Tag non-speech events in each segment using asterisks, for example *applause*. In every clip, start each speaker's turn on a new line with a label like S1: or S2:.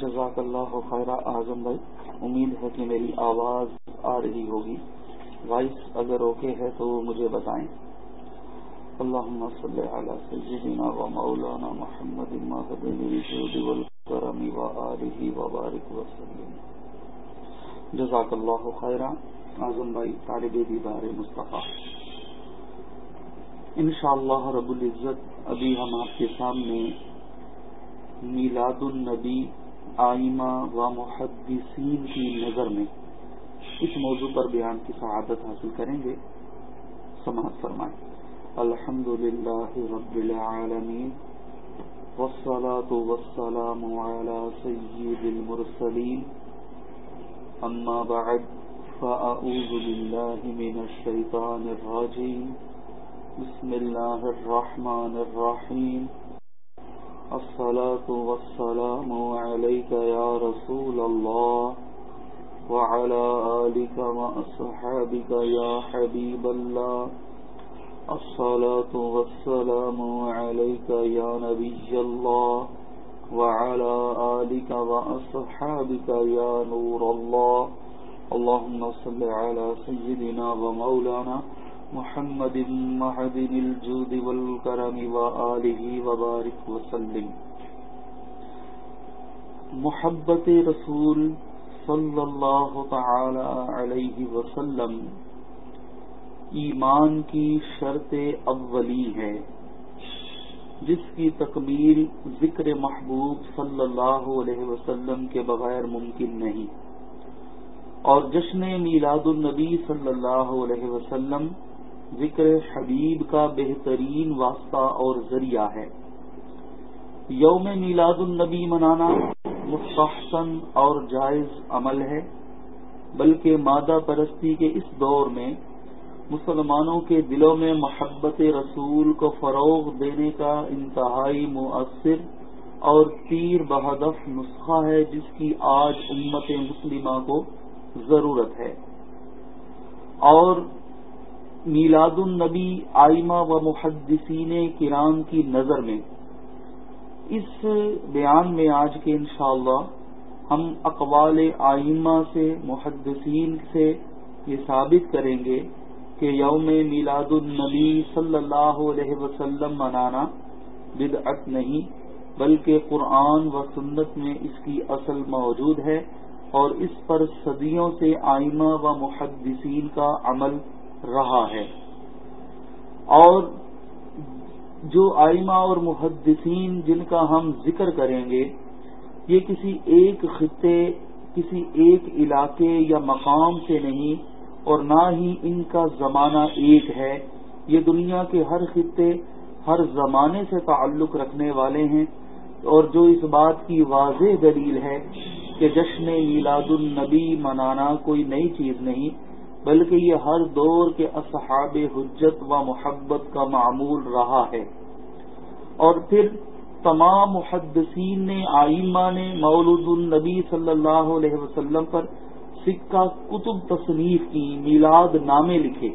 S1: جزاک اللہ خیر. اعظم بھائی، امید ہے کہ میری آواز آ رہی ہوگی۔ وائس اگر اوکے ہے تو مجھے بتائیں۔ اللهم صل على سيدنا ومولانا محمد المهدي الجود والكرم وآله وبارك وسلم جزاک اللہ خیر. اعظم بھائی، طالب دیدار مصطفیٰ۔ انشاءاللہ رب العزت، ابھی ہم آپ کے سامنے میلاد النبی آئمہ و محدثین کی نظر میں اس موضوع پر بیان کی سعادت حاصل کریں گے۔ سماعت فرمائیں۔ الحمد لله رب العالمين والصلاة والسلام على سيد المرسلين أما بعد فأعوذ بالله من الشيطان الرجيم بسم الله الرحمن الرحيم الصلاة والسلام عليك يا رسول الله وعلى آلك وأصحابك يا حبيب الله. الصلاة والسلام عليك يا نبي الله وعلى آلك وأصحابك يا نور الله. اللهم صل على سيدنا ومولانا محمد معدن الجود والكرم وآله وبارك وسلم. محبت رسول صلی اللہ تعالی علیہ وسلم ایمان کی شرط اولی ہے، جس کی تکمیل ذکر محبوب صلی اللہ علیہ وسلم کے بغیر ممکن نہیں۔ اور جشن میلاد النبی صلی اللہ علیہ وسلم ذکر حبیب کا بہترین واسطہ اور ذریعہ ہے۔ یوم میلاد النبی منانا مستحسن اور جائز عمل ہے، بلکہ مادہ پرستی کے اس دور میں مسلمانوں کے دلوں میں محبت رسول کو فروغ دینے کا انتہائی مؤثر اور تیر بہدف نسخہ ہے، جس کی آج امت مسلمہ کو ضرورت ہے۔ اور میلاد النبی آئمہ و محدثین کرام کی نظر میں۔ اس بیان میں آج کے انشاءاللہ ہم اقوال آئمہ سے، محدثین سے یہ ثابت کریں گے کہ یوم میلاد النبی صلی اللہ علیہ وسلم منانا بدعت نہیں، بلکہ قرآن و سنت میں اس کی اصل موجود ہے اور اس پر صدیوں سے آئمہ و محدثین کا عمل رہا ہے۔ اور جو آئمہ اور محدثین جن کا ہم ذکر کریں گے، یہ کسی ایک خطے، کسی ایک علاقے یا مقام سے نہیں، اور نہ ہی ان کا زمانہ ایک ہے۔ یہ دنیا کے ہر خطے، ہر زمانے سے تعلق رکھنے والے ہیں۔ اور جو اس بات کی واضح دلیل ہے کہ جشن میلاد النبی منانا کوئی نئی چیز نہیں بلکہ یہ ہر دور کے اصحاب حجت و محبت کا معمول رہا ہے۔ اور پھر تمام محدثین نے، آئمہ نے، مولود النبی صلی اللہ علیہ وسلم پر سکہ کتب تصنیف کی، میلاد نامے لکھے۔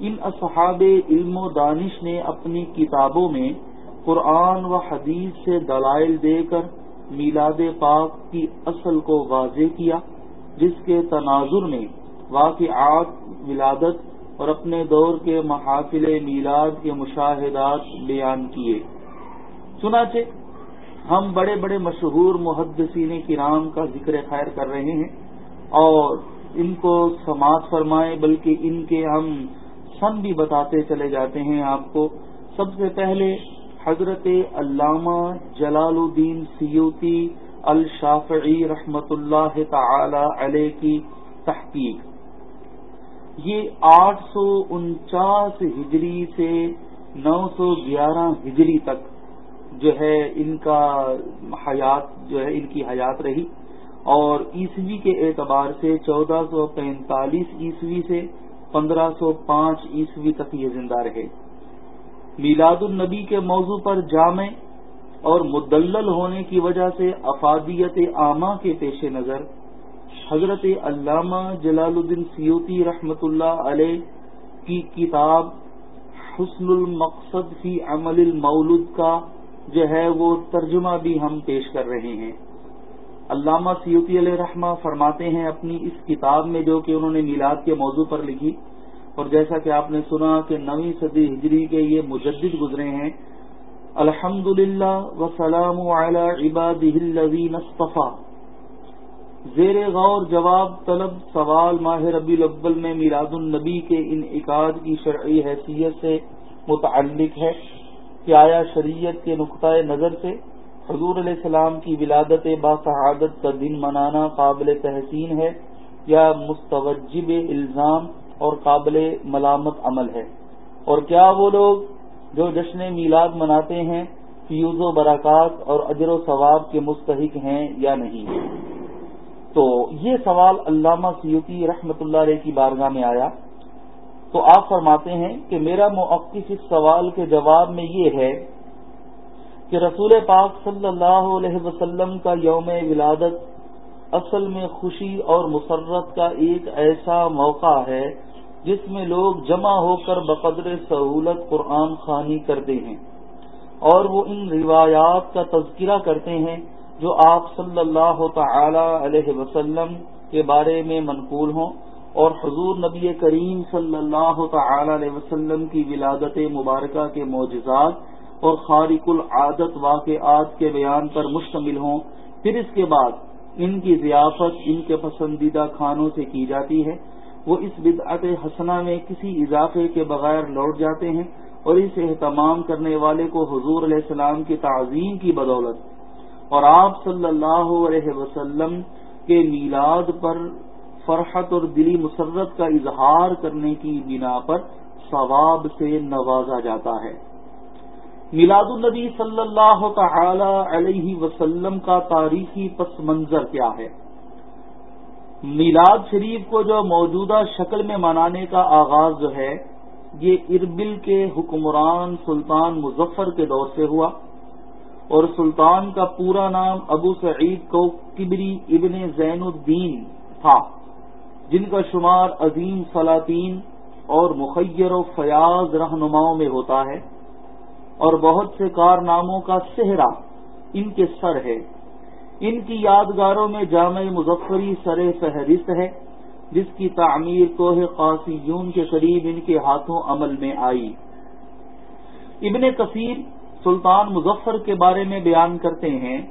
S1: ان اصحاب علم و دانش نے اپنی کتابوں میں قرآن و حدیث سے دلائل دے کر میلاد پاک کی اصل کو واضح کیا، جس کے تناظر میں واقعات ولادت اور اپنے دور کے محافل میلاد کے مشاہدات بیان کیے۔ چنانچہ ہم بڑے بڑے مشہور محدثین کرام کا ذکر خیر کر رہے ہیں اور ان کو سماعت فرمائیں، بلکہ ان کے ہم سن بھی بتاتے چلے جاتے ہیں آپ کو۔ سب سے پہلے حضرت علامہ جلال الدین سیوتی الشافعی رحمت اللہ تعالی علیہ کی تحقیق۔ یہ آٹھ سو انچاس ہجری سے نو سو گیارہ ہجری تک جو ہے ان کا حیات جو ہے ان کی حیات رہی اور عیسوی کے اعتبار سے چودہ سو پینتالیس عیسوی سے پندرہ سو پانچ عیسوی تک یہ زندہ رہے۔ میلاد النبی کے موضوع پر جامع اور مدلل ہونے کی وجہ سے افادیت عامہ کے پیش نظر حضرت علامہ جلال الدین سیوتی رحمت اللہ علیہ کی کتاب حسن المقصد فی عمل المولود کا جو ہے وہ ترجمہ بھی ہم پیش کر رہے ہیں۔ علامہ سیوتی علیہ رحمہ فرماتے ہیں اپنی اس کتاب میں جو کہ انہوں نے میلاد کے موضوع پر لکھی۔ اور جیسا کہ آپ نے سنا کہ نویں صدی ہجری کے یہ مجدد گزرے ہیں۔ الحمد للہ وسلام عباد زیر غور جواب طلب سوال ماہ ربی الاول میں میلاد النبی کے انعقاد کی شرعی حیثیت سے متعلق ہے کہ آیا شریعت کے نقطۂ نظر سے حضور علیہ السلام کی ولادت باسعادت کا دن منانا قابل تحسین ہے یا مستوجب الزام اور قابل ملامت عمل ہے؟ اور کیا وہ لوگ جو جشن میلاد مناتے ہیں، فیوز و برکات اور اجر و ثواب کے مستحق ہیں یا نہیں؟ تو یہ سوال علامہ سیوتی رحمت اللہ علیہ کی بارگاہ میں آیا۔ تو آپ فرماتے ہیں کہ میرا موقف اس سوال کے جواب میں یہ ہے کہ رسول پاک صلی اللہ علیہ وسلم کا یوم ولادت اصل میں خوشی اور مسرت کا ایک ایسا موقع ہے جس میں لوگ جمع ہو کر بقدر سہولت قرآن خوانی کرتے ہیں اور وہ ان روایات کا تذکرہ کرتے ہیں جو آپ صلی اللہ تعالی علیہ وسلم کے بارے میں منقول ہوں اور حضور نبی کریم صلی اللہ تعالی علیہ وسلم کی ولادت مبارکہ کے معجزات اور خارق العادت واقعات کے بیان پر مشتمل ہوں، پھر اس کے بعد ان کی ضیافت ان کے پسندیدہ کھانوں سے کی جاتی ہے۔ وہ اس بدعت حسنہ میں کسی اضافے کے بغیر لوٹ جاتے ہیں اور اس اہتمام کرنے والے کو حضور علیہ السلام کی تعظیم کی بدولت اور آپ صلی اللہ علیہ وسلم کے میلاد پر فرحت اور دلی مسرت کا اظہار کرنے کی بنا پر ثواب سے نوازا جاتا ہے۔ میلاد النبی صلی اللہ تعالی علیہ وسلم کا تاریخی پس منظر کیا ہے؟ میلاد شریف کو جو موجودہ شکل میں منانے کا آغاز جو ہے، یہ اربل کے حکمران سلطان مظفر کے دور سے ہوا۔ اور سلطان کا پورا نام ابو سعید کو کبری ابن زین الدین تھا، جن کا شمار عظیم سلاطین اور مخیر و فیاض رہنماؤں میں ہوتا ہے۔ اور بہت سے کارناموں کا صحرا ان کے سر ہے۔ ان کی یادگاروں میں جامع مظفری سر فہرست ہے، جس کی تعمیر کوہ قاسی یون کے قریب ان کے ہاتھوں عمل میں آئی۔ ابن کثیر سلطان مظفر کے بارے میں بیان کرتے ہیں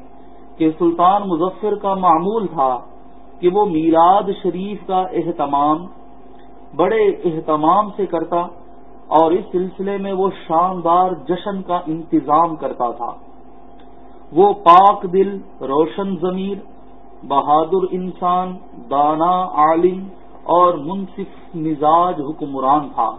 S1: کہ سلطان مظفر کا معمول تھا کہ وہ میلاد شریف کا اہتمام، بڑے اہتمام سے کرتا اور اس سلسلے میں وہ شاندار جشن کا انتظام کرتا تھا۔ وہ پاک دل، روشن ضمیر، بہادر انسان، دانا، عالم اور منصف مزاج حکمران تھا۔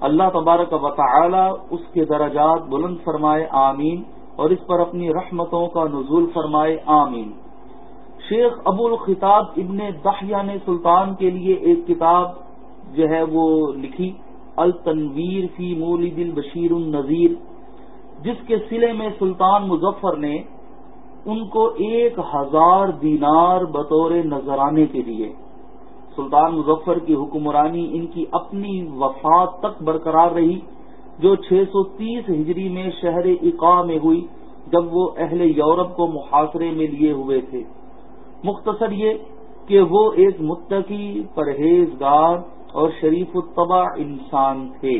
S1: اللہ تبارک و تعالی اس کے درجات بلند فرمائے آمین اور اس پر اپنی رحمتوں کا نزول فرمائے آمین۔ شیخ ابو الخطاب ابن دہیا نے سلطان کے لیے ایک کتاب جو ہے وہ لکھی، التنویر فی مولد البشیر النذیر، جس کے سلے میں سلطان مظفر نے ان کو ایک ہزار دینار بطور نذرانے کے لیے سلطان مظفر کی حکمرانی ان کی اپنی وفات تک برقرار رہی، جو چھ سو تیس ہجری میں شہر اقا میں ہوئی، جب وہ اہل یورپ کو محاصرے میں لیے ہوئے تھے۔ مختصر یہ کہ وہ ایک متقی، پرہیزگار اور شریف الطبع انسان تھے۔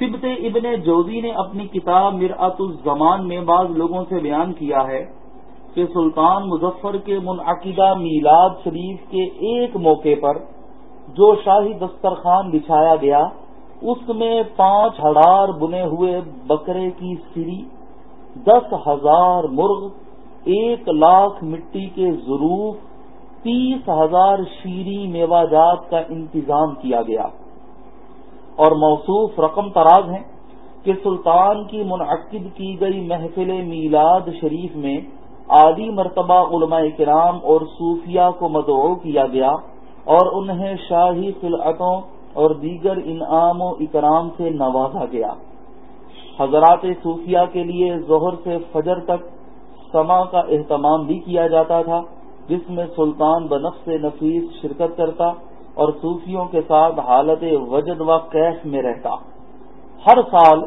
S1: سبت ابن جوزی نے اپنی کتاب مرآت الزمان میں بعض لوگوں سے بیان کیا ہے۔ کہ سلطان مظفر کے منعقدہ میلاد شریف کے ایک موقع پر جو شاہی دسترخوان بچھایا گیا، اس میں پانچ ہڑار بنے ہوئے بکرے کی سری دس ہزار مرغ، ایک لاکھ مٹی کے ضرور تیس ہزار شیریں میوہ جات کا انتظام کیا گیا۔ اور موصوف رقم تراز ہیں کہ سلطان کی منعقد کی گئی محفل میلاد شریف میں عادی مرتبہ علماء کرام اور صوفیہ کو مدعو کیا گیا اور انہیں شاہی خلعتوں اور دیگر انعام و اکرام سے نوازا گیا۔ حضرات صوفیہ کے لیے ظہر سے فجر تک سما کا اہتمام بھی کیا جاتا تھا، جس میں سلطان بنفس نفیس شرکت کرتا اور صوفیوں کے ساتھ حالت وجد و کیف میں رہتا۔ ہر سال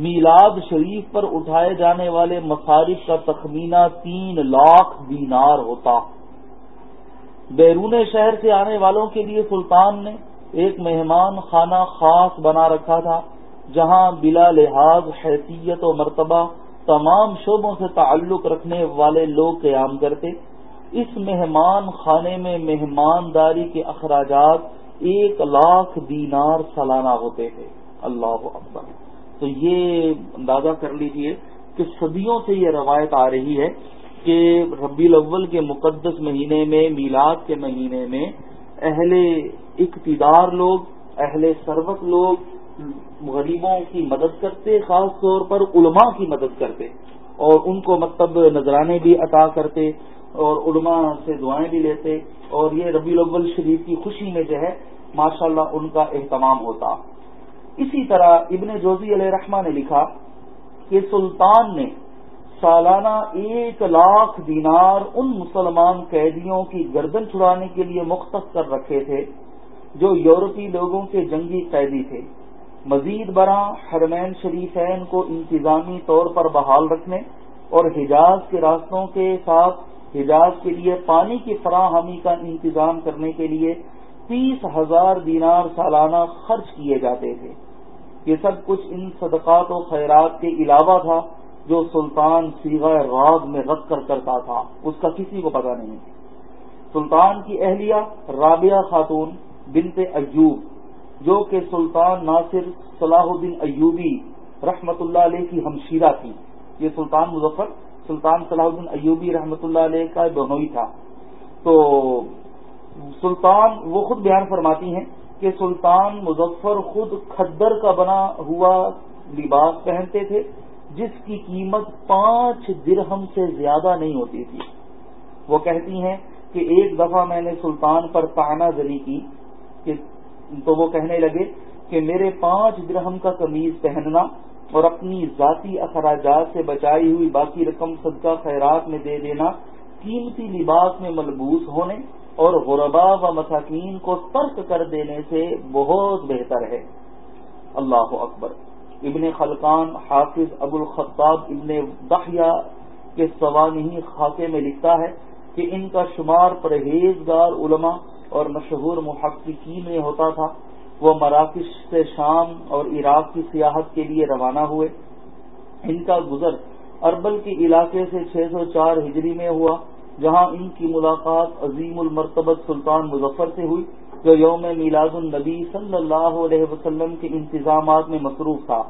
S1: میلاد شریف پر اٹھائے جانے والے مصارف کا تخمینہ تین لاکھ دینار ہوتا۔ بیرون شہر سے آنے والوں کے لیے سلطان نے ایک مہمان خانہ خاص بنا رکھا تھا، جہاں بلا لحاظ، حیثیت و مرتبہ تمام شعبوں سے تعلق رکھنے والے لوگ قیام کرتے۔ اس مہمان خانے میں مہمانداری کے اخراجات ایک لاکھ دینار سالانہ ہوتے تھے۔ اللہ اکبر۔ تو یہ اندازہ کر لیجیے کہ صدیوں سے یہ روایت آ رہی ہے کہ ربی الاول کے مقدس مہینے میں، میلاد کے مہینے میں اہل اقتدار لوگ، اہل سروت لوگ غریبوں کی مدد کرتے، خاص طور پر علماء کی مدد کرتے اور ان کو مطلب نذرانے بھی عطا کرتے اور علماء سے دعائیں بھی لیتے اور یہ ربی الاول شریف کی خوشی میں جو ہے، ماشاءاللہ ان کا اہتمام ہوتا۔ اسی طرح ابن جوزی علیہ رحمٰ نے لکھا کہ سلطان نے سالانہ ایک لاکھ دینار ان مسلمان قیدیوں کی گردن چھڑانے کے لیے مختص کر رکھے تھے جو یورپی لوگوں کے جنگی قیدی تھے۔ مزید برآں حرمین شریفین کو انتظامی طور پر بحال رکھنے اور حجاز کے راستوں کے ساتھ حجاز کے لیے پانی کی فراہمی کا انتظام کرنے کے لیے تیس ہزار دینار سالانہ خرچ کیے جاتے تھے۔ یہ سب کچھ ان صدقات و خیرات کے علاوہ تھا جو سلطان سیغ راگ میں رکھ کر کرتا تھا۔ اس کا کسی کو پتا نہیں۔ سلطان کی اہلیہ رابعہ خاتون بنت ایوب، جو کہ سلطان ناصر صلاح الدین ایوبی رحمت اللہ علیہ کی ہمشیرہ تھی۔ یہ سلطان مظفر، سلطان صلاح الدین ایوبی رحمت اللہ علیہ کا بہنوئی تھا۔ تو سلطان، وہ خود بیان فرماتی ہیں کہ سلطان مظفر خود کھدر کا بنا ہوا لباس پہنتے تھے، جس کی قیمت پانچ درہم سے زیادہ نہیں ہوتی تھی۔ وہ کہتی ہیں کہ ایک دفعہ میں نے سلطان پر تانا زنی کی کہ تو وہ کہنے لگے کہ میرے پانچ درہم کا قمیض پہننا اور اپنی ذاتی اخراجات سے بچائی ہوئی باقی رقم صدقہ خیرات میں دے دینا، قیمتی لباس میں ملبوس ہونے اور غربا و مساکین کو ترک کر دینے سے بہت بہتر ہے۔ اللہ اکبر۔ ابن خلقان حافظ ابو الخطاب ابن دہیا کے سوانحی خاکے میں لکھتا ہے کہ ان کا شمار پرہیزگار علماء اور مشہور محققین میں ہوتا تھا۔ وہ مراکش سے شام اور عراق کی سیاحت کے لیے روانہ ہوئے۔ ان کا گزر اربل کے علاقے سے چھ سو چار ہجری میں ہوا۔ جہاں ان کی ملاقات عظیم المرتبت سلطان مظفر سے ہوئی، جو یوم میلاد النبی صلی اللہ علیہ وسلم کے انتظامات میں مصروف تھا۔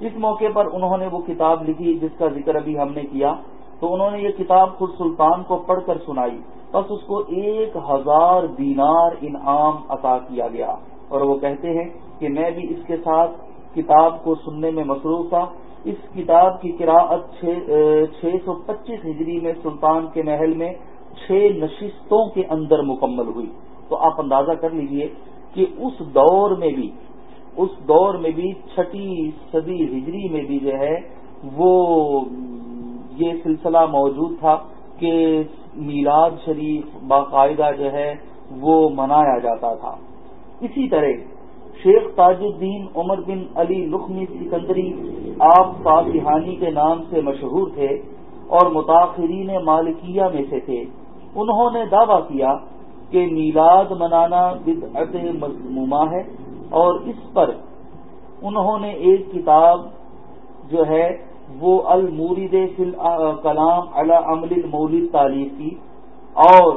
S1: اس موقع پر انہوں نے وہ کتاب لکھی جس کا ذکر ابھی ہم نے کیا۔ تو انہوں نے یہ کتاب خود سلطان کو پڑھ کر سنائی۔ بس اس کو ایک ہزار دینار انعام عطا کیا گیا۔ اور وہ کہتے ہیں کہ میں بھی اس کے ساتھ کتاب کو سننے میں مصروف تھا۔ اس کتاب کی قراءت چھ سو پچیس ہجری میں سلطان کے محل میں چھ نشستوں کے اندر مکمل ہوئی۔ تو آپ اندازہ کر لیجیے کہ اس دور میں بھی، اس دور میں بھی چھٹی صدی ہجری میں بھی جو ہے، وہ یہ سلسلہ موجود تھا کہ میلاد شریف باقاعدہ جو ہے، وہ منایا جاتا تھا۔ اسی طرح شیخ تاج الدین عمر بن علی لخمی سکندری آپ فاتحانی کے نام سے مشہور تھے اور متاثرین مالکیہ میں سے تھے۔ انہوں نے دعویٰ کیا کہ میلاد منانا بدعت مضمومہ ہے اور اس پر انہوں نے ایک کتاب جو ہے وہ المورد فی کلام علی عمل المولد تعریف کی اور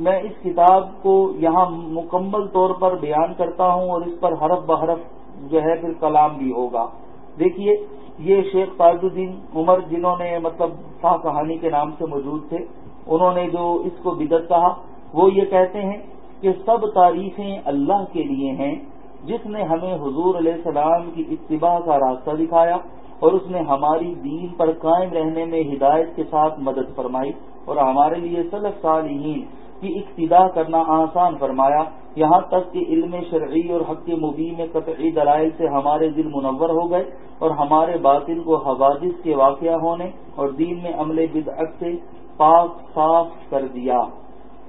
S1: میں اس کتاب کو یہاں مکمل طور پر بیان کرتا ہوں اور اس پر حرف بحرف جو ہے پھر کلام بھی ہوگا۔ دیکھیے، یہ شیخ تاج الدین عمر جنہوں نے مطلب فا کہانی کے نام سے موجود تھے، انہوں نے جو اس کو بدت کہا، وہ یہ کہتے ہیں کہ سب تعریفیں اللہ کے لیے ہیں، جس نے ہمیں حضور علیہ السلام کی اتباع کا راستہ دکھایا اور اس نے ہماری دین پر قائم رہنے میں ہدایت کے ساتھ مدد فرمائی اور ہمارے لیے سلف صالحین کی اقتدا کرنا آسان فرمایا، یہاں تک کہ علم شرعی اور حق مبین میں قطعی دلائل سے ہمارے دل منور ہو گئے اور ہمارے باطل کو حوادث کے واقعہ ہونے اور دین میں عمل بدعت سے پاک صاف کر دیا۔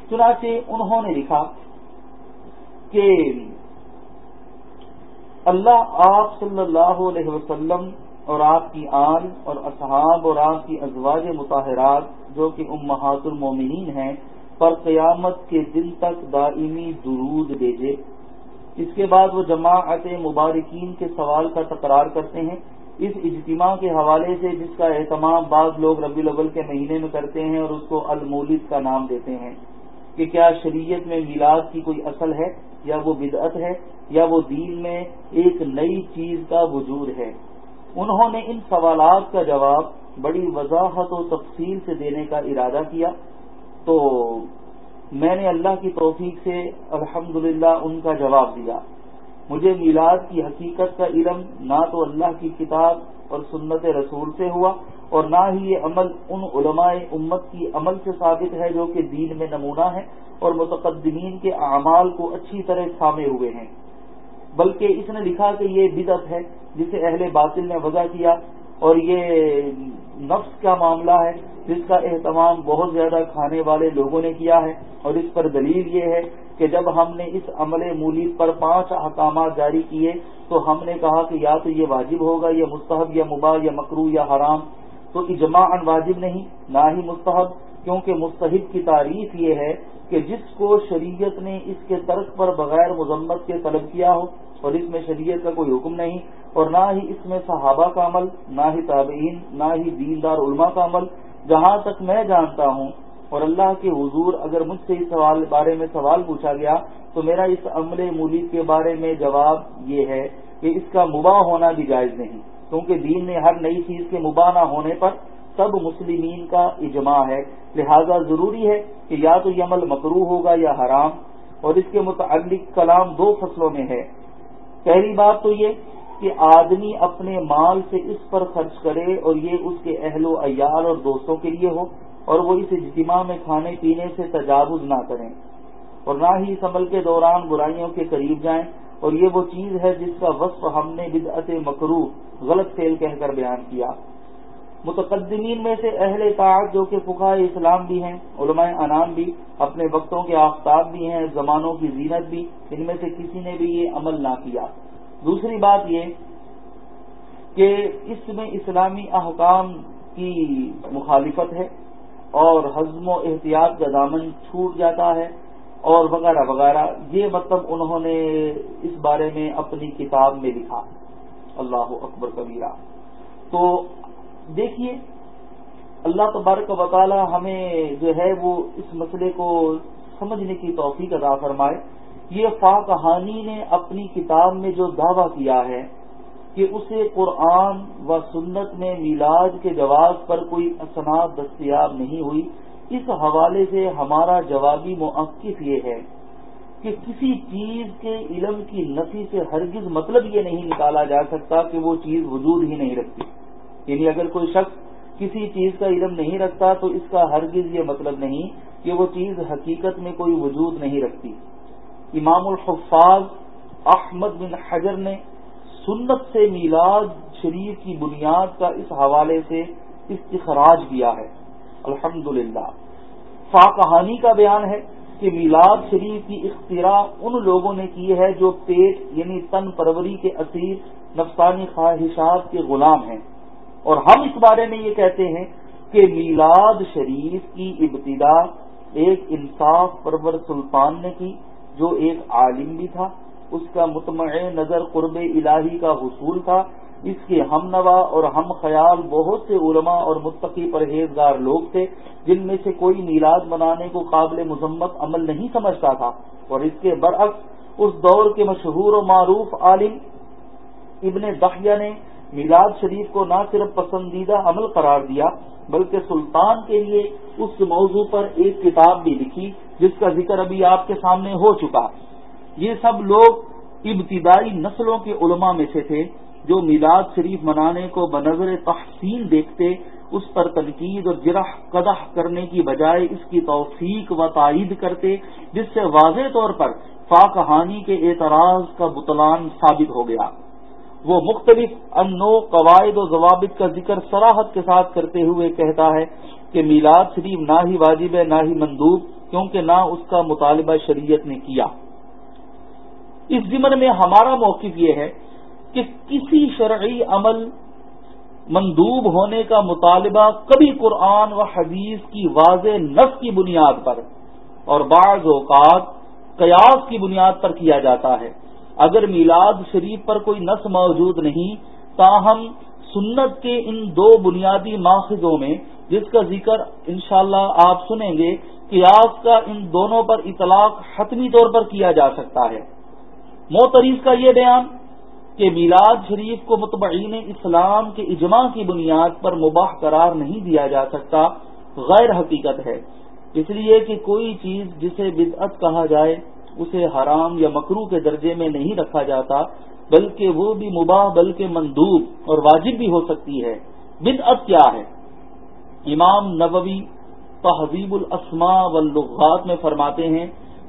S1: چنانچہ انہوں نے لکھا کہ اللہ آپ صلی اللہ علیہ وسلم اور آپ کی آن اور اصحاب اور آپ کی ازواج مطالعات جو کہ امہات المومنین ہیں پر قیامت کے دن تک دائمی درود بھیجے۔ اس کے بعد وہ جماعت مبارکین کے سوال کا تکرار کرتے ہیں۔ اس اجتماع کے حوالے سے جس کا اہتمام بعض لوگ ربی الاول کے مہینے میں کرتے ہیں اور اس کو المولد کا نام دیتے ہیں کہ کیا شریعت میں میلاد کی کوئی اصل ہے، یا وہ بدعت ہے، یا وہ دین میں ایک نئی چیز کا وجود ہے۔ انہوں نے ان سوالات کا جواب بڑی وضاحت و تفصیل سے دینے کا ارادہ کیا۔ تو میں نے اللہ کی توفیق سے الحمد ان کا جواب دیا۔ مجھے میلاد کی حقیقت کا علم نہ تو اللہ کی کتاب اور سنت رسول سے ہوا اور نہ ہی یہ عمل ان علماء امت کی عمل سے ثابت ہے جو کہ دین میں نمونہ ہے اور متقدمین کے اعمال کو اچھی طرح تھامے ہوئے ہیں۔ بلکہ اس نے لکھا کہ یہ بدت ہے جسے اہل باطل نے وضع کیا اور یہ نفس کا معاملہ ہے۔ جس کا اہتمام بہت زیادہ کھانے والے لوگوں نے کیا ہے اور اس پر دلیل یہ ہے کہ جب ہم نے اس عمل مولی پر پانچ احکامات جاری کیے تو ہم نے کہا کہ یا تو یہ واجب ہوگا، یا مستحب، یا مباح، یا مکرو یا حرام، تو اجماع ان واجب نہیں، نہ ہی مستحب، کیونکہ مستحب کی تعریف یہ ہے کہ جس کو شریعت نے اس کے ترک پر بغیر مذمت کے طلب کیا ہو اور اس میں شریعت کا کوئی حکم نہیں اور نہ ہی اس میں صحابہ کا عمل، نہ ہی تابعین، نہ ہی دیندار علماء کا عمل جہاں تک میں جانتا ہوں اور اللہ کے حضور اگر مجھ سے اس سوال بارے میں سوال پوچھا گیا تو میرا اس عمل مولید کے بارے میں جواب یہ ہے کہ اس کا مباح ہونا بھی جائز نہیں۔ کیونکہ دین نے ہر نئی چیز کے مباح نہ ہونے پر سب مسلمین کا اجماع ہے۔ لہذا ضروری ہے کہ یا تو یہ عمل مکرو ہوگا یا حرام۔ اور اس کے متعلق کلام دو فصلوں میں ہے۔ پہلی بات تو یہ کہ آدمی اپنے مال سے اس پر خرچ کرے اور یہ اس کے اہل و عیال اور دوستوں کے لیے ہو اور وہ اس اجتماع میں کھانے پینے سے تجاوز نہ کریں اور نہ ہی اس عمل کے دوران برائیوں کے قریب جائیں اور یہ وہ چیز ہے جس کا وصف ہم نے بدعت مکرو غلط فیل کہہ کر بیان کیا۔ متقدمین میں سے اہل طاعت جو کہ فقہ اسلام بھی ہیں، علماء انعام بھی، اپنے وقتوں کے آفتاب بھی ہیں، زمانوں کی زینت بھی، ان میں سے کسی نے بھی یہ عمل نہ کیا۔ دوسری بات یہ کہ اس میں اسلامی احکام کی مخالفت ہے اور حزم و احتیاط کا دامن چھوٹ جاتا ہے اور وغیرہ وغیرہ۔ یہ مطلب انہوں نے اس بارے میں اپنی کتاب میں لکھا اللہ اکبر کبیرہ۔ تو دیکھیے، اللہ تبارک و تعالی ہمیں جو ہے وہ اس مسئلے کو سمجھنے کی توفیق ادا فرمائے۔ یہ فا کہانی نے اپنی کتاب میں جو دعویٰ کیا ہے کہ اسے قرآن و سنت میں میلاد کے جواز پر کوئی اسناد دستیاب نہیں ہوئی، اس حوالے سے ہمارا جوابی موقف یہ ہے کہ کسی چیز کے علم کی نفی سے ہرگز مطلب یہ نہیں نکالا جا سکتا کہ وہ چیز وجود ہی نہیں رکھتی۔ یعنی اگر کوئی شخص کسی چیز کا علم نہیں رکھتا تو اس کا ہرگز یہ مطلب نہیں کہ وہ چیز حقیقت میں کوئی وجود نہیں رکھتی۔ امام الحفاظ احمد بن حجر نے سنت سے میلاد شریف کی بنیاد کا اس حوالے سے استخراج کیا ہے۔ الحمد للہ فا کہانی کا بیان ہے کہ میلاد شریف کی اختراع ان لوگوں نے کی ہے جو پیٹ یعنی تن پروری کے اسیر نفسانی خواہشات کے غلام ہیں۔ اور ہم اس بارے میں یہ کہتے ہیں کہ میلاد شریف کی ابتدا ایک انصاف پرور سلطان نے کی۔ جو ایک عالم بھی تھا، اس کا مطمع نظر قرب الہی کا حصول تھا۔ اس کے ہم نوا اور ہم خیال بہت سے علماء اور متقی پرہیزگار لوگ تھے، جن میں سے کوئی میلاد منانے کو قابل مذمت عمل نہیں سمجھتا تھا۔ اور اس کے برعکس، اس دور کے مشہور و معروف عالم ابن دہیا نے میلاد شریف کو نہ صرف پسندیدہ عمل قرار دیا، بلکہ سلطان کے لیے اس موضوع پر ایک کتاب بھی لکھی، جس کا ذکر ابھی آپ کے سامنے ہو چکا۔ یہ سب لوگ ابتدائی نسلوں کے علماء میں سے تھے، جو میلاد شریف منانے کو بنظر تحسین دیکھتے، اس پر تنقید اور جرح قدح کرنے کی بجائے اس کی توفیق و تائید کرتے، جس سے واضح طور پر فا کہانی کے اعتراض کا بطلان ثابت ہو گیا۔ وہ مختلف انو قواعد و ضوابط کا ذکر سراحت کے ساتھ کرتے ہوئے کہتا ہے کہ میلاد شریف نہ ہی واجب ہے، نہ ہی مندوب، کیونکہ نہ اس کا مطالبہ شریعت نے کیا۔ اس ضمن میں ہمارا موقف یہ ہے کہ کسی شرعی عمل مندوب ہونے کا مطالبہ کبھی قرآن و حدیث کی واضح نف کی بنیاد پر اور بعض اوقات قیاس کی بنیاد پر کیا جاتا ہے۔ اگر میلاد شریف پر کوئی نس موجود نہیں تاہم سنت کے ان دو بنیادی ماخذوں میں، جس کا ذکر انشاءاللہ اللہ آپ سنیں گے قیاس کا ان دونوں پر اطلاق حتمی طور پر کیا جا سکتا ہے۔ موتریز کا یہ بیان کہ میلاد شریف کو متبعین اسلام کے اجماع کی بنیاد پر مباح قرار نہیں دیا جا سکتا، غیر حقیقت ہے۔ اس لیے کہ کوئی چیز جسے بدعت کہا جائے اسے حرام یا مکرو کے درجے میں نہیں رکھا جاتا، بلکہ وہ بھی مباح بلکہ مندوب اور واجب بھی ہو سکتی ہے۔ بدعت کیا ہے؟ امام نبوی تہذیب الاسماء واللغات میں فرماتے ہیں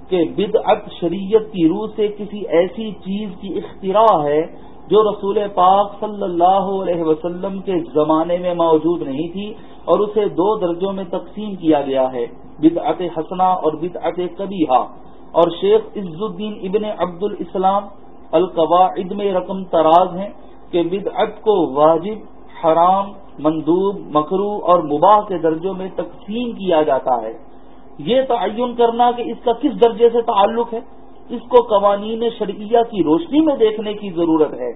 S1: کہ بدعت شریعت کی روح سے کسی ایسی چیز کی اختراع ہے جو رسول پاک صلی اللہ علیہ وسلم کے زمانے میں موجود نہیں تھی اور اسے دو درجوں میں تقسیم کیا گیا ہے، بدعت حسنا اور بدعت کبیحہ اور شیخ عز الدین ابن عبد الاسلام القواعد میں رقم تراز ہیں کہ بدعت کو واجب، حرام، مندوب مکرو اور مباح کے درجوں میں تقسیم کیا جاتا ہے۔ یہ تعین کرنا کہ اس کا کس درجے سے تعلق ہے؟ اس کو قوانین شرعیہ کی روشنی میں دیکھنے کی ضرورت ہے۔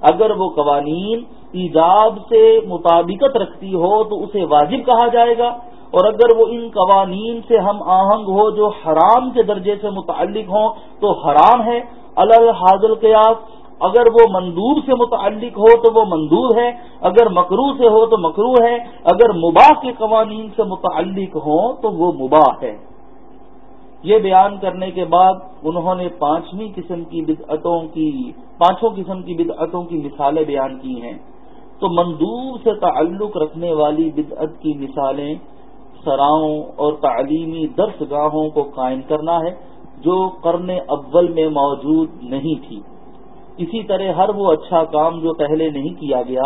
S1: اگر وہ قوانین ایجاب سے مطابقت رکھتی ہو تو اسے واجب کہا جائے گا۔ اور اگر وہ ان قوانین سے ہم آہنگ ہو جو حرام کے درجے سے متعلق ہوں تو حرام ہے۔ الحاظل قیاس اگر وہ مندوب سے متعلق ہو تو وہ مندوب ہے۔ اگر مکرو سے ہو تو مکرو ہے۔ اگر مباح کے قوانین سے متعلق ہو تو وہ مباح ہے۔ یہ بیان کرنے کے بعد انہوں نے پانچویں قسم کی بدعتوں کی، پانچوں قسم کی بدعتوں کی مثالیں بیان کی ہیں۔ تو مندوب سے تعلق رکھنے والی بدعت کی مثالیں سراؤں اور تعلیمی درس گاہوں کو قائم کرنا ہے، جو قرن اول میں موجود نہیں تھی۔ اسی طرح ہر وہ اچھا کام جو پہلے نہیں کیا گیا،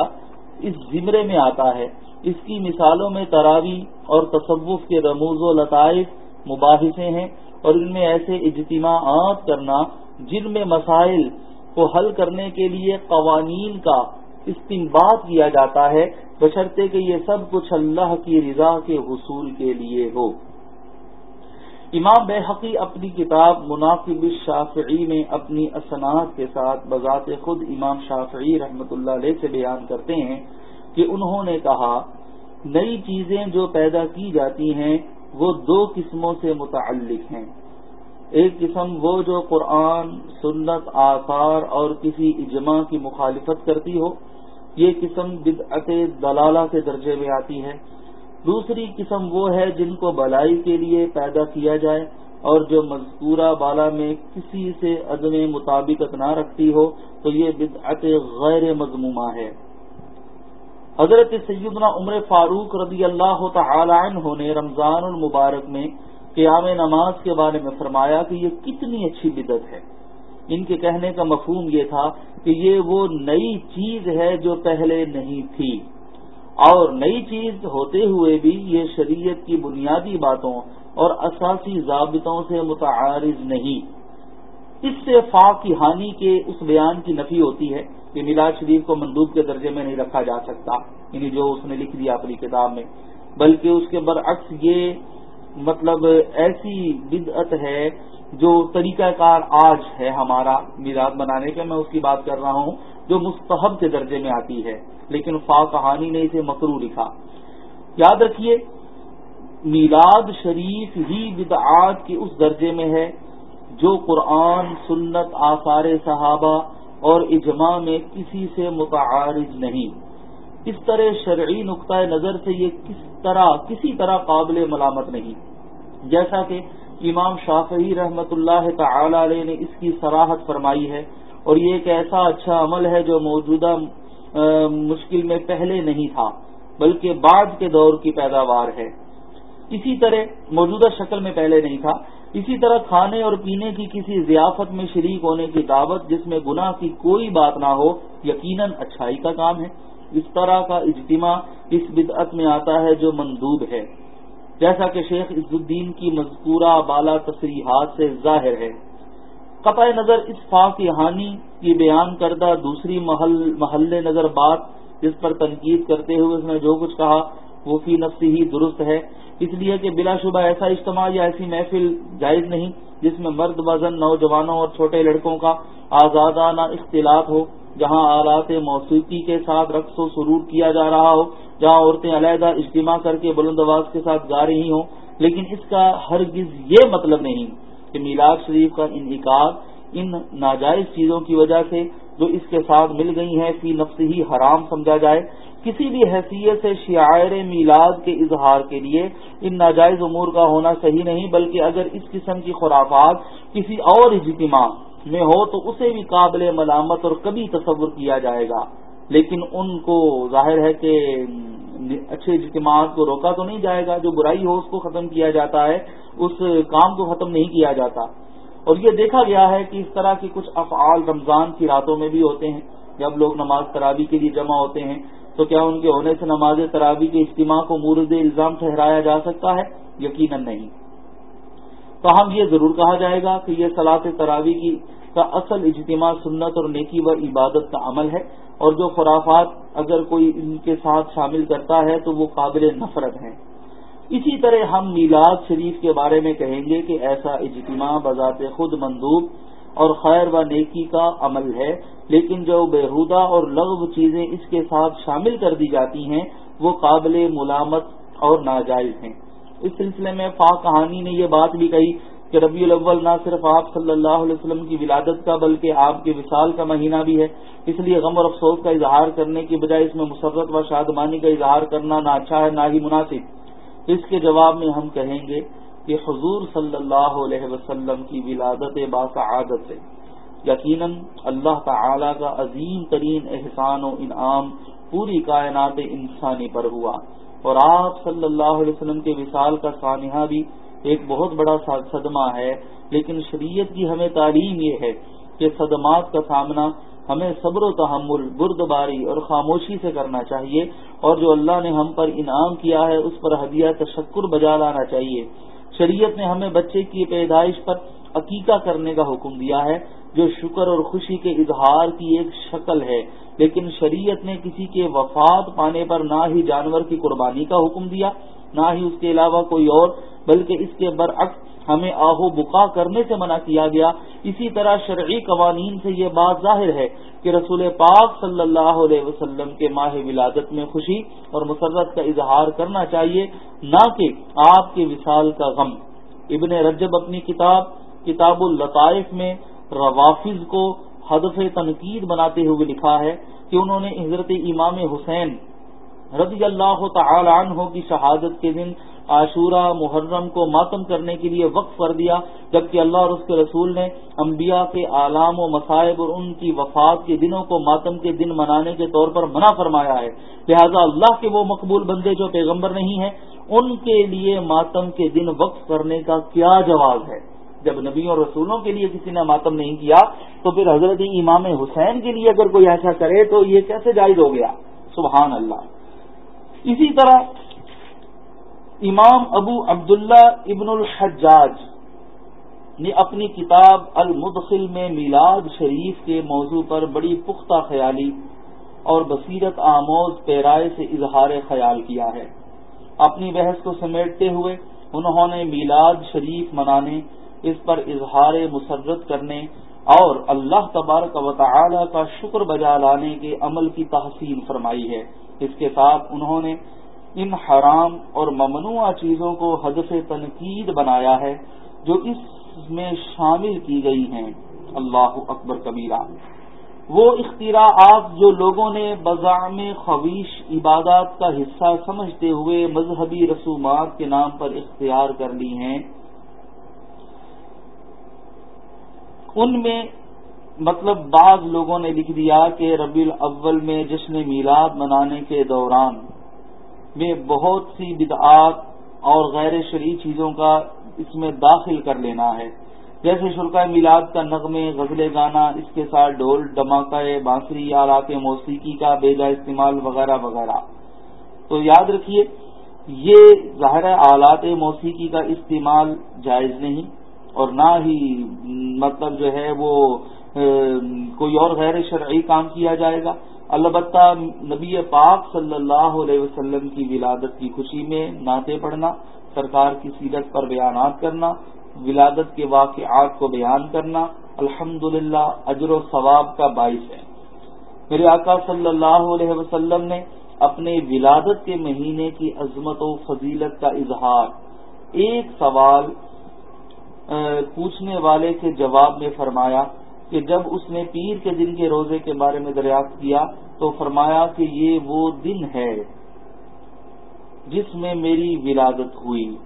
S1: اس زمرے میں آتا ہے۔ اس کی مثالوں میں تراوی اور تصوف کے رموز و لطائف مباحثے ہیں۔ اور ان میں ایسے اجتماعات کرنا جن میں مسائل کو حل کرنے کے لیے قوانین کا استعمال کیا جاتا ہے، بشرطے کہ یہ سب کچھ اللہ کی رضا کے حصول کے لیے ہو۔ امام بے حقی اپنی کتاب مناقب الشافعی میں اپنی اسناد کے ساتھ بذات خود امام شافعی رحمت اللہ علیہ سے بیان کرتے ہیں کہ انہوں نے کہا، نئی چیزیں جو پیدا کی جاتی ہیں وہ دو قسموں سے متعلق ہیں۔ ایک قسم وہ جو قرآن، سنت، آثار اور کسی اجماع کی مخالفت کرتی ہو، یہ قسم بدعت دلالہ کے درجے میں آتی ہے۔ دوسری قسم وہ ہے جن کو بلائی کے لیے پیدا کیا جائے اور جو مذکورہ بالا میں کسی سے عدم مطابقت نہ رکھتی ہو، تو یہ بدعت غیر مضمومہ ہے۔ حضرت سیدنا عمر فاروق رضی اللہ تعالی عنہ نے رمضان المبارک میں قیام نماز کے بارے میں فرمایا کہ یہ کتنی اچھی بدت ہے۔ ان کے کہنے کا مفہوم یہ تھا کہ یہ وہ نئی چیز ہے جو پہلے نہیں تھی۔ اور نئی چیز ہوتے ہوئے بھی یہ شریعت کی بنیادی باتوں اور اساسی ضابطوں سے متعارض نہیں۔ اس سے فا کی ہانی کے اس بیان کی نفی ہوتی ہے کہ میلاد شریف کو مندوب کے درجے میں نہیں رکھا جا سکتا یعنی جو اس نے لکھ دیا اپنی کتاب میں۔ بلکہ اس کے برعکس یہ مطلب ایسی بدعت ہے جو طریقہ کار آج ہے ہمارا میلاد بنانے کا۔ میں اس کی بات کر رہا ہوں جو مستحب کے درجے میں آتی ہے، لیکن فا کہانی نے اسے مکرو لکھا۔ یاد رکھیے، میلاد شریف ہی بدعات کے اس درجے میں ہے جو قرآن، سنت، آثار صحابہ اور اجماع میں کسی سے متعارض نہیں۔ اس طرح شرعی نقطۂ نظر سے یہ کس طرح، کسی طرح قابل ملامت نہیں۔ جیسا کہ امام شافعی رحمت اللہ تعالی علیہ نے اس کی سراحت فرمائی ہے، اور یہ ایک ایسا اچھا عمل ہے جو موجودہ مشکل میں پہلے نہیں تھا، بلکہ بعد کے دور کی پیداوار ہے۔ اسی طرح موجودہ شکل میں پہلے نہیں تھا اسی طرح کھانے اور پینے کی کسی ضیافت میں شریک ہونے کی دعوت جس میں گناہ کی کوئی بات نہ ہو، یقیناً اچھائی کا کام ہے۔ اس طرح کا اجتماع اس بدعت میں آتا ہے جو مندوب ہے۔ جیسا کہ شیخ عز الدین کی مذکورہ بالا تصریحات سے ظاہر ہے۔ قطع نظر اس فا کی ہانی کی بیان کردہ دوسری محل محل نظر بات جس پر تنقید کرتے ہوئے اس نے جو کچھ کہا وہ فی نفسی ہی درست ہے۔ اس لیے کہ بلا شبہ ایسا اجتماع یا ایسی محفل جائز نہیں جس میں مرد وزن، نوجوانوں اور چھوٹے لڑکوں کا آزادانہ اختلاط ہو، جہاں آلات موسیقی کے ساتھ رقص و سرور کیا جا رہا ہو، جہاں عورتیں علیحدہ اجتماع کر کے بلند آواز کے ساتھ گا رہی ہوں۔ لیکن اس کا ہرگز یہ مطلب نہیں کہ میلاد شریف کا انعقاد ان ناجائز چیزوں کی وجہ سے جو اس کے ساتھ مل گئی ہیں، فی نفس ہی حرام سمجھا جائے۔ کسی بھی حیثیت سے شعائر میلاد کے اظہار کے لیے ان ناجائز امور کا ہونا صحیح نہیں، بلکہ اگر اس قسم کی خرافات کسی اور اجتماع میں ہو تو اسے بھی قابل ملامت اور کبھی تصور کیا جائے گا۔ لیکن ان کو ظاہر ہے کہ اچھے اجتماعات کو روکا تو نہیں جائے گا، جو برائی ہو اس کو ختم کیا جاتا ہے، اس کام کو ختم نہیں کیا جاتا۔ اور یہ دیکھا گیا ہے کہ اس طرح کے کچھ افعال رمضان کی راتوں میں بھی ہوتے ہیں۔ جب لوگ نماز ترابی کے لیے جمع ہوتے ہیں تو کیا ان کے ہونے سے نماز ترابی کے اجتماع کو مورد الزام ٹھہرایا جا سکتا ہے؟ یقیناً نہیں۔ تو ہم یہ ضرور کہا جائے گا کہ یہ سلاط تراوی کی کا اصل اجتماع سنت اور نیکی و عبادت کا عمل ہے اور جو خرافات اگر کوئی ان کے ساتھ شامل کرتا ہے تو وہ قابل نفرت ہیں۔ اسی طرح ہم میلاد شریف کے بارے میں کہیں گے کہ ایسا اجتماع بذات خود مندوب اور خیر و نیکی کا عمل ہے، لیکن جو بےحودہ اور لغو چیزیں اس کے ساتھ شامل کر دی جاتی ہیں، وہ قابل ملامت اور ناجائز ہیں۔ اس سلسلے میں پاک کہانی نے یہ بات بھی کہی کہ ربیع الاول نہ صرف آپ صلی اللہ علیہ وسلم کی ولادت کا، بلکہ آپ کے وصال کا مہینہ بھی ہے۔ اس لیے غم اور افسوس کا اظہار کرنے کی بجائے اس میں مسرت و شادمانی کا اظہار کرنا نہ اچھا ہے، نہ ہی مناسب۔ اس کے جواب میں ہم کہیں گے کہ حضور صلی اللہ علیہ وسلم کی ولادت باسعادت سے یقیناً اللہ تعالی کا عظیم ترین احسان و انعام پوری کائنات انسانی پر ہوا۔ اور آپ صلی اللہ علیہ وسلم کے وصال کا سانحہ بھی ایک بہت بڑا صدمہ ہے۔ لیکن شریعت کی ہمیں تعلیم یہ ہے کہ صدمات کا سامنا ہمیں صبر و تحمل برد باری اور خاموشی سے کرنا چاہیے۔ اور جو اللہ نے ہم پر انعام کیا ہے، اس پر ہدیہ تشکر بجا لانا چاہیے۔ شریعت نے ہمیں بچے کی پیدائش پر عقیقہ کرنے کا حکم دیا ہے، جو شکر اور خوشی کے اظہار کی ایک شکل ہے۔ لیکن شریعت نے کسی کے وفات پانے پر نہ ہی جانور کی قربانی کا حکم دیا۔ نہ ہی اس کے علاوہ کوئی اور، بلکہ اس کے برعکس ہمیں آہو بکا کرنے سے منع کیا گیا۔ اسی طرح شرعی قوانین سے یہ بات ظاہر ہے کہ رسول پاک صلی اللہ علیہ وسلم کے ماہ ولادت میں خوشی اور مسرت کا اظہار کرنا چاہیے، نہ کہ آپ کے وصال کا غم۔ ابن رجب اپنی کتاب کتاب اللطائف میں روافظ کو ہدف تنقید بناتے ہوئے لکھا ہے کہ انہوں نے حضرت امام حسین رضی اللہ تعالی عنہ کی شہادت کے دن عاشورہ محرم کو ماتم کرنے کے لیے وقف کر دیا، جبکہ اللہ اور اس کے رسول نے انبیاء کے عالام و مصائب اور ان کی وفات کے دنوں کو ماتم کے دن منانے کے طور پر منع فرمایا ہے۔ لہذا اللہ کے وہ مقبول بندے جو پیغمبر نہیں ہیں، ان کے لیے ماتم کے دن وقف کرنے کا کیا جواز ہے؟ جب نبیوں اور رسولوں کے لیے کسی نے ماتم نہیں کیا، تو پھر حضرت امام حسین کے لیے اگر کوئی ایسا کرے تو یہ کیسے جائز ہو گیا؟ سبحان اللہ۔ اسی طرح امام ابو عبداللہ ابن الحجاج نے اپنی کتاب المدخل میں میلاد شریف کے موضوع پر بڑی پختہ خیالی اور بصیرت آموز پیرائے سے اظہار خیال کیا ہے۔ اپنی بحث کو سمیٹتے ہوئے انہوں نے میلاد شریف منانے، اس پر اظہار مسرت کرنے اور اللہ تبارک و تعالی کا شکر بجا لانے کے عمل کی تحسین فرمائی ہے۔ اس کے ساتھ انہوں نے ان حرام اور ممنوع چیزوں کو حدف تنقید بنایا ہے، جو اس میں شامل کی گئی ہیں۔ اللہ اکبر کبیرہ۔ وہ اختراعات جو لوگوں نے بزام خویش عبادات کا حصہ سمجھتے ہوئے مذہبی رسومات کے نام پر اختیار کر لی ہیں ان میں مطلب بعض لوگوں نے لکھ دیا کہ ربیع الاول میں جشن میلاد منانے کے دوران میں بہت سی بدعات اور غیر شرعی چیزوں کا اس میں داخل کر لینا ہے۔ جیسے شرکا میلاد کا نغمے غزل گانا، اس کے ساتھ ڈول ڈماکہ بانسری آلات موسیقی کا بیجا استعمال وغیرہ وغیرہ۔ تو یاد رکھیے، یہ ظاہر آلات موسیقی کا استعمال جائز نہیں۔ اور نہ ہی مطلب جو ہے وہ کوئی اور غیر شرعی کام کیا جائے گا۔ البتہ نبی پاک صلی اللہ علیہ وسلم کی ولادت کی خوشی میں نعتیں پڑھنا، سرکار کی سیرت پر بیانات کرنا، ولادت کے واقعات کو بیان کرنا الحمد اجر و ثواب کا باعث ہے۔ میرے آقا صلی اللہ علیہ وسلم نے اپنے ولادت کے مہینے کی عظمت و فضیلت کا اظہار، ایک سوال پوچھنے والے کے جواب میں فرمایا کہ جب اس نے پیر کے دن کے روزے کے بارے میں دریافت کیا تو فرمایا کہ یہ وہ دن ہے جس میں میری ولادت ہوئی۔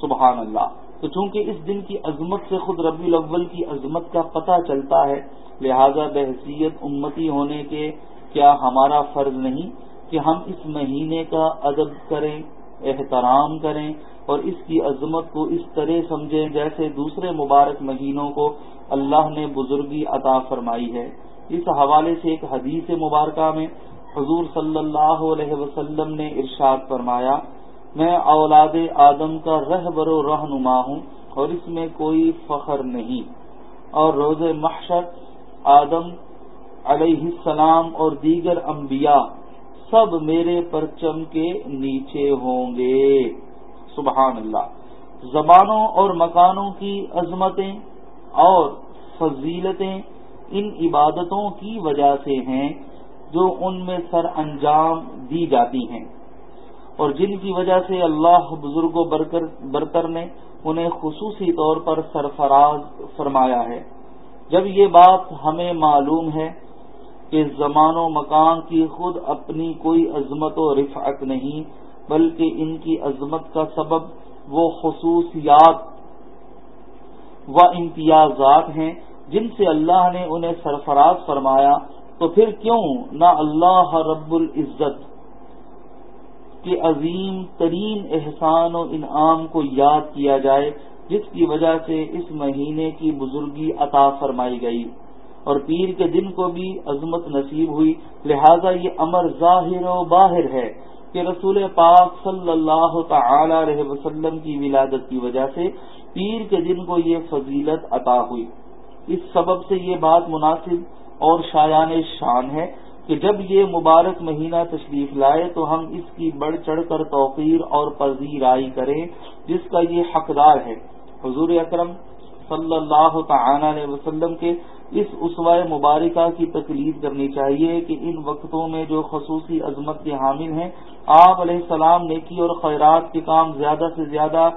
S1: سبحان اللہ۔ تو چونکہ اس دن کی عظمت سے خود ربی الاول کی عظمت کا پتہ چلتا ہے، لہذا بحثیت امتی ہونے کے کیا ہمارا فرض نہیں کہ ہم اس مہینے کا ادب کریں۔ احترام کریں اور اس کی عظمت کو اس طرح سمجھیں جیسے دوسرے مبارک مہینوں کو اللہ نے بزرگی عطا فرمائی ہے۔ اس حوالے سے ایک حدیث مبارکہ میں حضور صلی اللہ علیہ وسلم نے ارشاد فرمایا، میں اولاد آدم کا رہ برو رہنما ہوں اور اس میں کوئی فخر نہیں۔ اور روز محشر آدم علیہ السلام اور دیگر انبیاء سب میرے پرچم کے نیچے ہوں گے۔ سبحان اللہ۔ زبانوں اور مکانوں کی عظمتیں اور فضیلتیں ان عبادتوں کی وجہ سے ہیں جو ان میں سر انجام دی جاتی ہیں۔ اور جن کی وجہ سے اللہ بزرگ و برتر نے انہیں خصوصی طور پر سرفراز فرمایا ہے۔ جب یہ بات ہمیں معلوم ہے کہ زمان و مکان کی خود اپنی کوئی عظمت و رفعت نہیں، بلکہ ان کی عظمت کا سبب وہ خصوصیات و امتیازات ہیں جن سے اللہ نے انہیں سرفراز فرمایا۔ تو پھر کیوں نہ اللہ رب العزت کے عظیم ترین احسان و انعام کو یاد کیا جائے، جس کی وجہ سے اس مہینے کی بزرگی عطا فرمائی گئی۔ اور پیر کے دن کو بھی عظمت نصیب ہوئی۔ لہذا یہ امر ظاہر و باہر ہے کہ رسول پاک صلی اللہ تعالی علیہ وسلم کی ولادت کی وجہ سے پیر کے دن کو یہ فضیلت عطا ہوئی۔ اس سبب سے یہ بات مناسب اور شایان شان ہے کہ جب یہ مبارک مہینہ تشریف لائے تو ہم اس کی بڑھ چڑھ کر توقیر اور پذیرائی کریں، جس کا یہ حقدار ہے۔ حضور اکرم صلی اللہ تعالی علیہ وسلم کے اس اسوائے مبارکہ کی تکلیف کرنی چاہیے کہ ان وقتوں میں جو خصوصی عظمت کے حامل ہیں، آپ علیہ السلام نیکی اور خیرات کے کام زیادہ سے زیادہ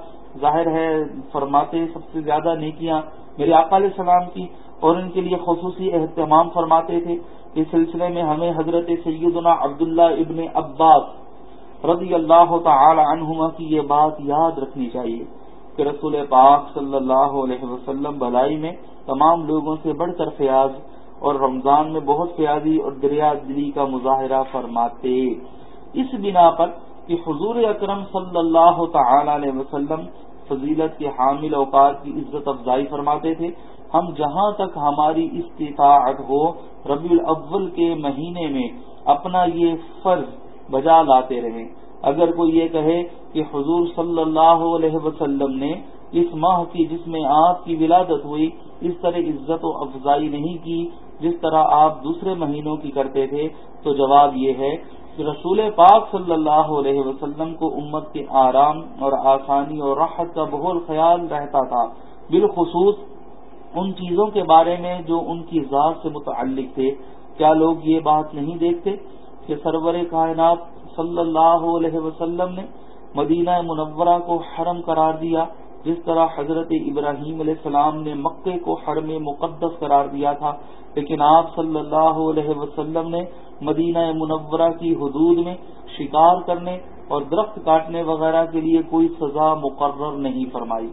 S1: ظاہر ہے، فرماتے سب سے زیادہ نیکیاں میرے آقا علیہ السلام کی اور ان کے لیے خصوصی اہتمام فرماتے تھے۔ اس سلسلے میں ہمیں حضرت سیدنا عبداللہ ابن عباس رضی اللہ تعالی عنہما کی یہ بات یاد رکھنی چاہیے کہ رسول پاک صلی اللہ علیہ وسلم بھلائی میں تمام لوگوں سے بڑھ کر فیاض اور رمضان میں بہت فیاضی اور دریا دلی کا مظاہرہ فرماتے۔ اس بنا پر کہ حضور اکرم صلی اللہ تعالی علیہ وسلم فضیلت کے حامل اوقات کی عزت افزائی فرماتے تھے، ہم جہاں تک ہماری استطاعت ہو، ربیع الاول کے مہینے میں اپنا یہ فرض بجا لاتے رہیں۔ اگر کوئی یہ کہے کہ حضور صلی اللہ علیہ وسلم نے اس ماہ کی جس میں آپ کی ولادت ہوئی اس طرح عزت و افزائی نہیں کی جس طرح آپ دوسرے مہینوں کی کرتے تھے، تو جواب یہ ہے کہ رسول پاک صلی اللہ علیہ وسلم کو امت کے آرام اور آسانی اور راحت کا بہت خیال رہتا تھا۔ بالخصوص ان چیزوں کے بارے میں جو ان کی ذات سے متعلق تھے۔ کیا لوگ یہ بات نہیں دیکھتے کہ سرور کائنات صلی اللہ علیہ وسلم نے مدینہ منورہ کو حرم قرار دیا جس طرح حضرت ابراہیم علیہ السلام نے مکے کو حرم مقدس قرار دیا تھا، لیکن آپ صلی اللہ علیہ وسلم نے مدینہ منورہ کی حدود میں شکار کرنے اور درخت کاٹنے وغیرہ کے لیے کوئی سزا مقرر نہیں فرمائی۔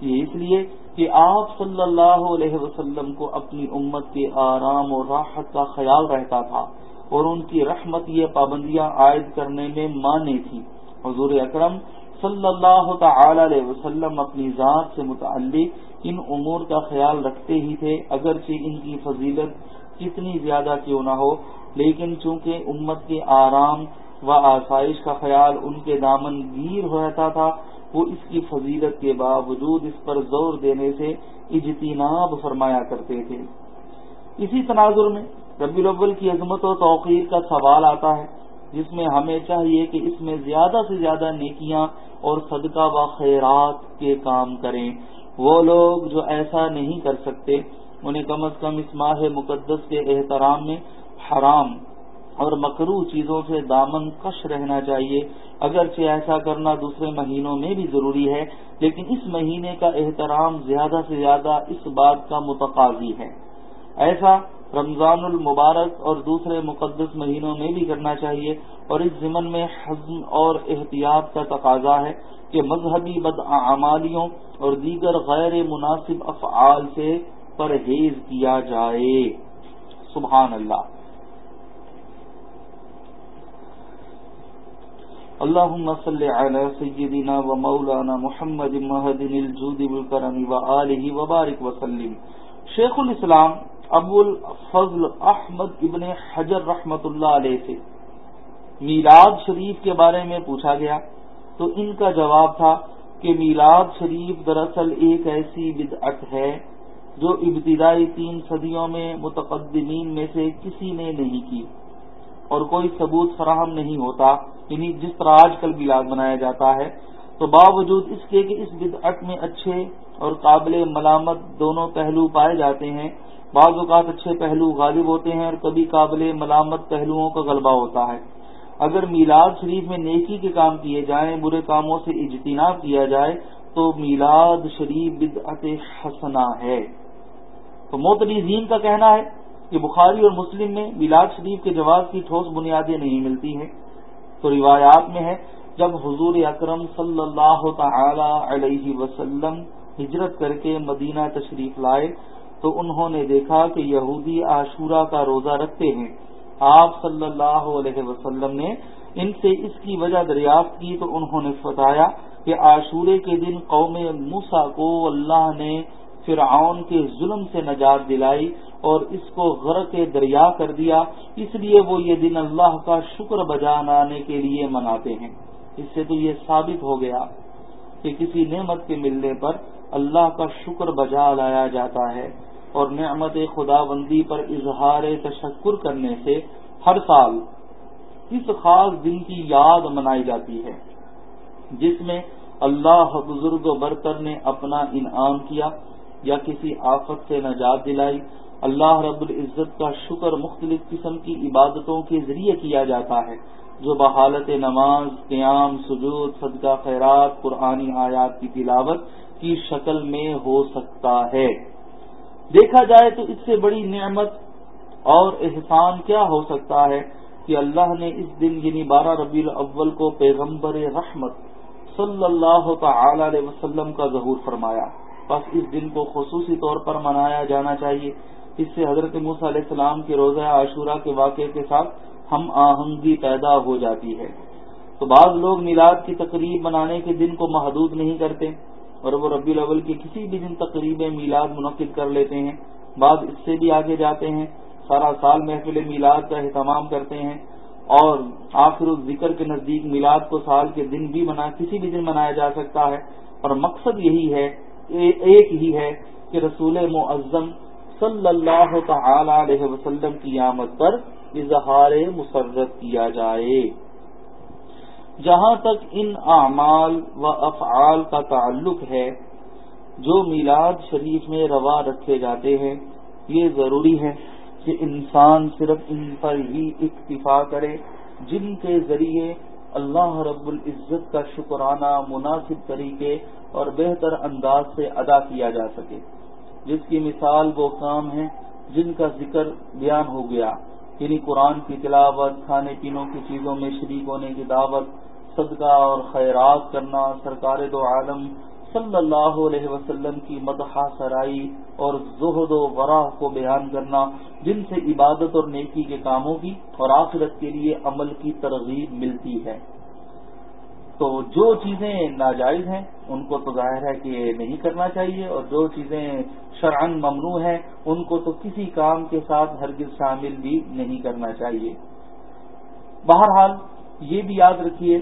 S1: یہ اس لیے کہ آپ صلی اللہ علیہ وسلم کو اپنی امت کے آرام اور راحت کا خیال رہتا تھا اور ان کی رحمت یہ پابندیاں عائد کرنے میں مانے تھی۔ حضور اکرم صلی اللہ تعالی علیہ وسلم اپنی ذات سے متعلق ان امور کا خیال رکھتے ہی تھے، اگرچہ ان کی فضیلت کتنی زیادہ کیوں نہ ہو، لیکن چونکہ امت کے آرام و آسائش کا خیال ان کے دامن گیر رہتا تھا، وہ اس کی فضیلت کے باوجود اس پر زور دینے سے اجتناب فرمایا کرتے تھے۔ اسی تناظر میں ربی الاول کی عظمت و توقیر کا سوال آتا ہے۔ جس میں ہمیں چاہیے کہ اس میں زیادہ سے زیادہ نیکیاں اور صدقہ و خیرات کے کام کریں۔ وہ لوگ جو ایسا نہیں کر سکتے، انہیں کم از کم اس ماہ مقدس کے احترام میں حرام اور مکرو چیزوں سے دامن کش رہنا چاہیے۔ اگرچہ ایسا کرنا دوسرے مہینوں میں بھی ضروری ہے، لیکن اس مہینے کا احترام زیادہ سے زیادہ اس بات کا متقاضی ہے۔ ایسا رمضان المبارک اور دوسرے مقدس مہینوں میں بھی کرنا چاہیے اور اس ضمن میں حزم اور احتیاط کا تقاضا ہے کہ مذہبی بدعمالیوں اور دیگر غیر مناسب افعال سے پرہیز کیا جائے۔ سبحان اللہ۔ اللهم صل على سيدنا ومولانا محمد مهد الجود بالكرم وآله وبارك وسلم۔ شیخ الاسلام ابو الفضل احمد ابن حجر رحمت اللہ علیہ سے۔ میلاد شریف کے بارے میں پوچھا گیا۔ تو ان کا جواب تھا کہ میلاد شریف دراصل ایک ایسی بدعت ہے جو ابتدائی تین صدیوں میں متقدمین میں سے کسی نے نہیں کی۔ اور کوئی ثبوت فراہم نہیں ہوتا یعنی جس طرح آج کل میلاد منایا جاتا ہے۔ تو باوجود اس کے کہ اس بدعت میں اچھے اور قابل ملامت دونوں پہلو پائے جاتے ہیں بعض اوقات اچھے پہلو غالب ہوتے ہیں اور کبھی قابل ملامت پہلوؤں کا غلبہ ہوتا ہے۔ اگر میلاد شریف میں نیکی کے کام کیے جائیں، برے کاموں سے اجتناب کیا جائے، تو میلاد شریف بدعت حسنا ہے۔ تو موتنیزین کا کہنا ہے کہ بخاری اور مسلم میں میلاد شریف کے جواز کی ٹھوس بنیادیں نہیں ملتی ہیں۔ تو روایات میں ہے، جب حضور اکرم صلی اللہ تعالی علیہ وسلم ہجرت کر کے مدینہ تشریف لائے تو انہوں نے دیکھا کہ یہودی عاشورہ کا روزہ رکھتے ہیں۔ آپ صلی اللہ علیہ وسلم نے ان سے اس کی وجہ دریافت کی تو انہوں نے بتایا کہ عاشورے کے دن قوم موسا کو اللہ نے فرعون کے ظلم سے نجات دلائی اور اس کو غرق دریا کر دیا۔ اس لیے وہ یہ دن اللہ کا شکر بجا لانے کے لیے مناتے ہیں۔ اس سے تو یہ ثابت ہو گیا کہ کسی نعمت کے ملنے پر اللہ کا شکر بجا لایا جاتا ہے۔ اور نعمت خدا بندی پر اظہار تشکر کرنے سے ہر سال اس خاص دن کی یاد منائی جاتی ہے، جس میں اللہ بزرگ و برتر نے اپنا انعام کیا یا کسی آفت سے نجات دلائی۔ اللہ رب العزت کا شکر مختلف قسم کی عبادتوں کے ذریعے کیا جاتا ہے، جو بحالت نماز، قیام، سجود، صدقہ، خیرات، قرآنی آیات کی تلاوت کی شکل میں ہو سکتا ہے۔ دیکھا جائے تو اس سے بڑی نعمت اور احسان کیا ہو سکتا ہے کہ اللہ نے اس دن یعنی بارہ ربیع الاول کو پیغمبر رحمت صلی اللہ تعالی علیہ وسلم کا ظہور فرمایا۔ بس اس دن کو خصوصی طور پر منایا جانا چاہیے۔ اس سے حضرت موسیٰ علیہ السلام کے روزہ عاشورہ کے واقعے کے ساتھ ہم آہنگی پیدا ہو جاتی ہے۔ تو بعض لوگ میلاد کی تقریب منانے کے دن کو محدود نہیں کرتے۔ اور وہ ربی الاول کی کسی بھی دن تقریب میلاد منعقد کر لیتے ہیں۔ بعض اس سے بھی آگے جاتے ہیں۔ سارا سال محفل میلاد کا اہتمام کرتے ہیں۔ اور آخر ذکر کے نزدیک میلاد کو سال کے دن بھی منا، کسی بھی دن منایا جا سکتا ہے۔ اور مقصد یہی ہے ایک ہی ہے کہ رسول معظم صلی اللہ تعالی علیہ وسلم کی آمد پر اظہار مسرت کیا جائے۔ جہاں تک ان اعمال و افعال کا تعلق ہے، جو میلاد شریف میں روا رکھے جاتے ہیں، یہ ضروری ہے کہ انسان صرف ان پر ہی اکتفا کرے، جن کے ذریعے اللہ رب العزت کا شکرانہ مناسب طریقے اور بہتر انداز سے ادا کیا جا سکے۔ جس کی مثال وہ کام ہے جن کا ذکر بیان ہو گیا یعنی قرآن کی تلاوت، کھانے پینوں کی چیزوں میں شریک ہونے کی دعوت صدقہ اور خیرات کرنا سرکار دو عالم صلی اللہ علیہ وسلم کی مدحا سرائی اور زہد و ورا کو بیان کرنا، جن سے عبادت اور نیکی کے کاموں کی اور آخرت کے لیے عمل کی ترغیب ملتی ہے۔ تو جو چیزیں ناجائز ہیں، ان کو تو ظاہر ہے کہ نہیں کرنا چاہیے اور جو چیزیں شرعن ممنوع ہیں، ان کو تو کسی کام کے ساتھ ہرگز شامل بھی نہیں کرنا چاہیے۔ بہرحال، یہ بھی یاد رکھیے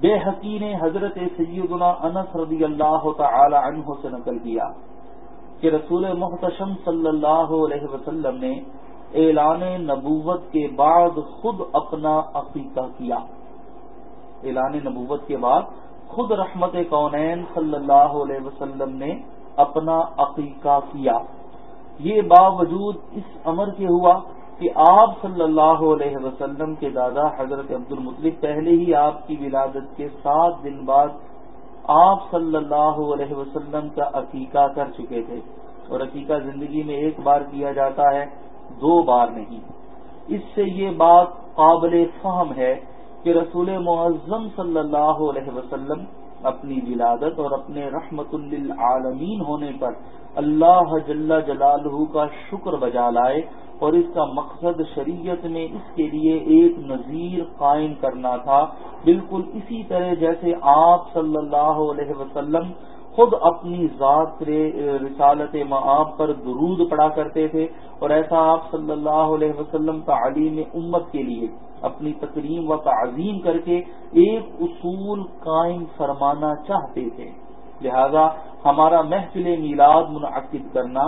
S1: بے حقی نے حضرت سیدنا انس رضی اللہ تعالی عنہ سے نقل کیا کہ رسول محتشم صلی اللہ علیہ وسلم نے اعلان نبوت کے بعد خود اپنا عقیقہ کیا۔ اعلان نبوت کے بعد خود رحمت کونین صلی اللہ علیہ وسلم نے اپنا عقیقہ کیا۔ یہ باوجود اس امر کے ہوا کہ آپ صلی اللہ علیہ وسلم کے دادا حضرت عبد المطلب پہلے ہی آپ کی ولادت کے سات دن بعد آپ صلی اللہ علیہ وسلم کا عقیقہ کر چکے تھے اور عقیقہ زندگی میں ایک بار کیا جاتا ہے، دو بار نہیں۔ اس سے یہ بات قابل فہم ہے کہ رسول معظم صلی اللہ علیہ وسلم اپنی ولادت اور اپنے رحمت للعالمین ہونے پر اللہ جل جلالہ کا شکر بجا لائے اور اس کا مقصد شریعت میں اس کے لیے ایک نظیر قائم کرنا تھا، بالکل اسی طرح جیسے آپ صلی اللہ علیہ وسلم خود اپنی ذات رسالت معاب پر درود پڑا کرتے تھے اور ایسا آپ صلی اللہ علیہ وسلم تعلیم امت کے لیے اپنی تقریم و تعظیم کر کے ایک اصول قائم فرمانا چاہتے تھے۔ لہذا ہمارا محفل میلاد منعقد کرنا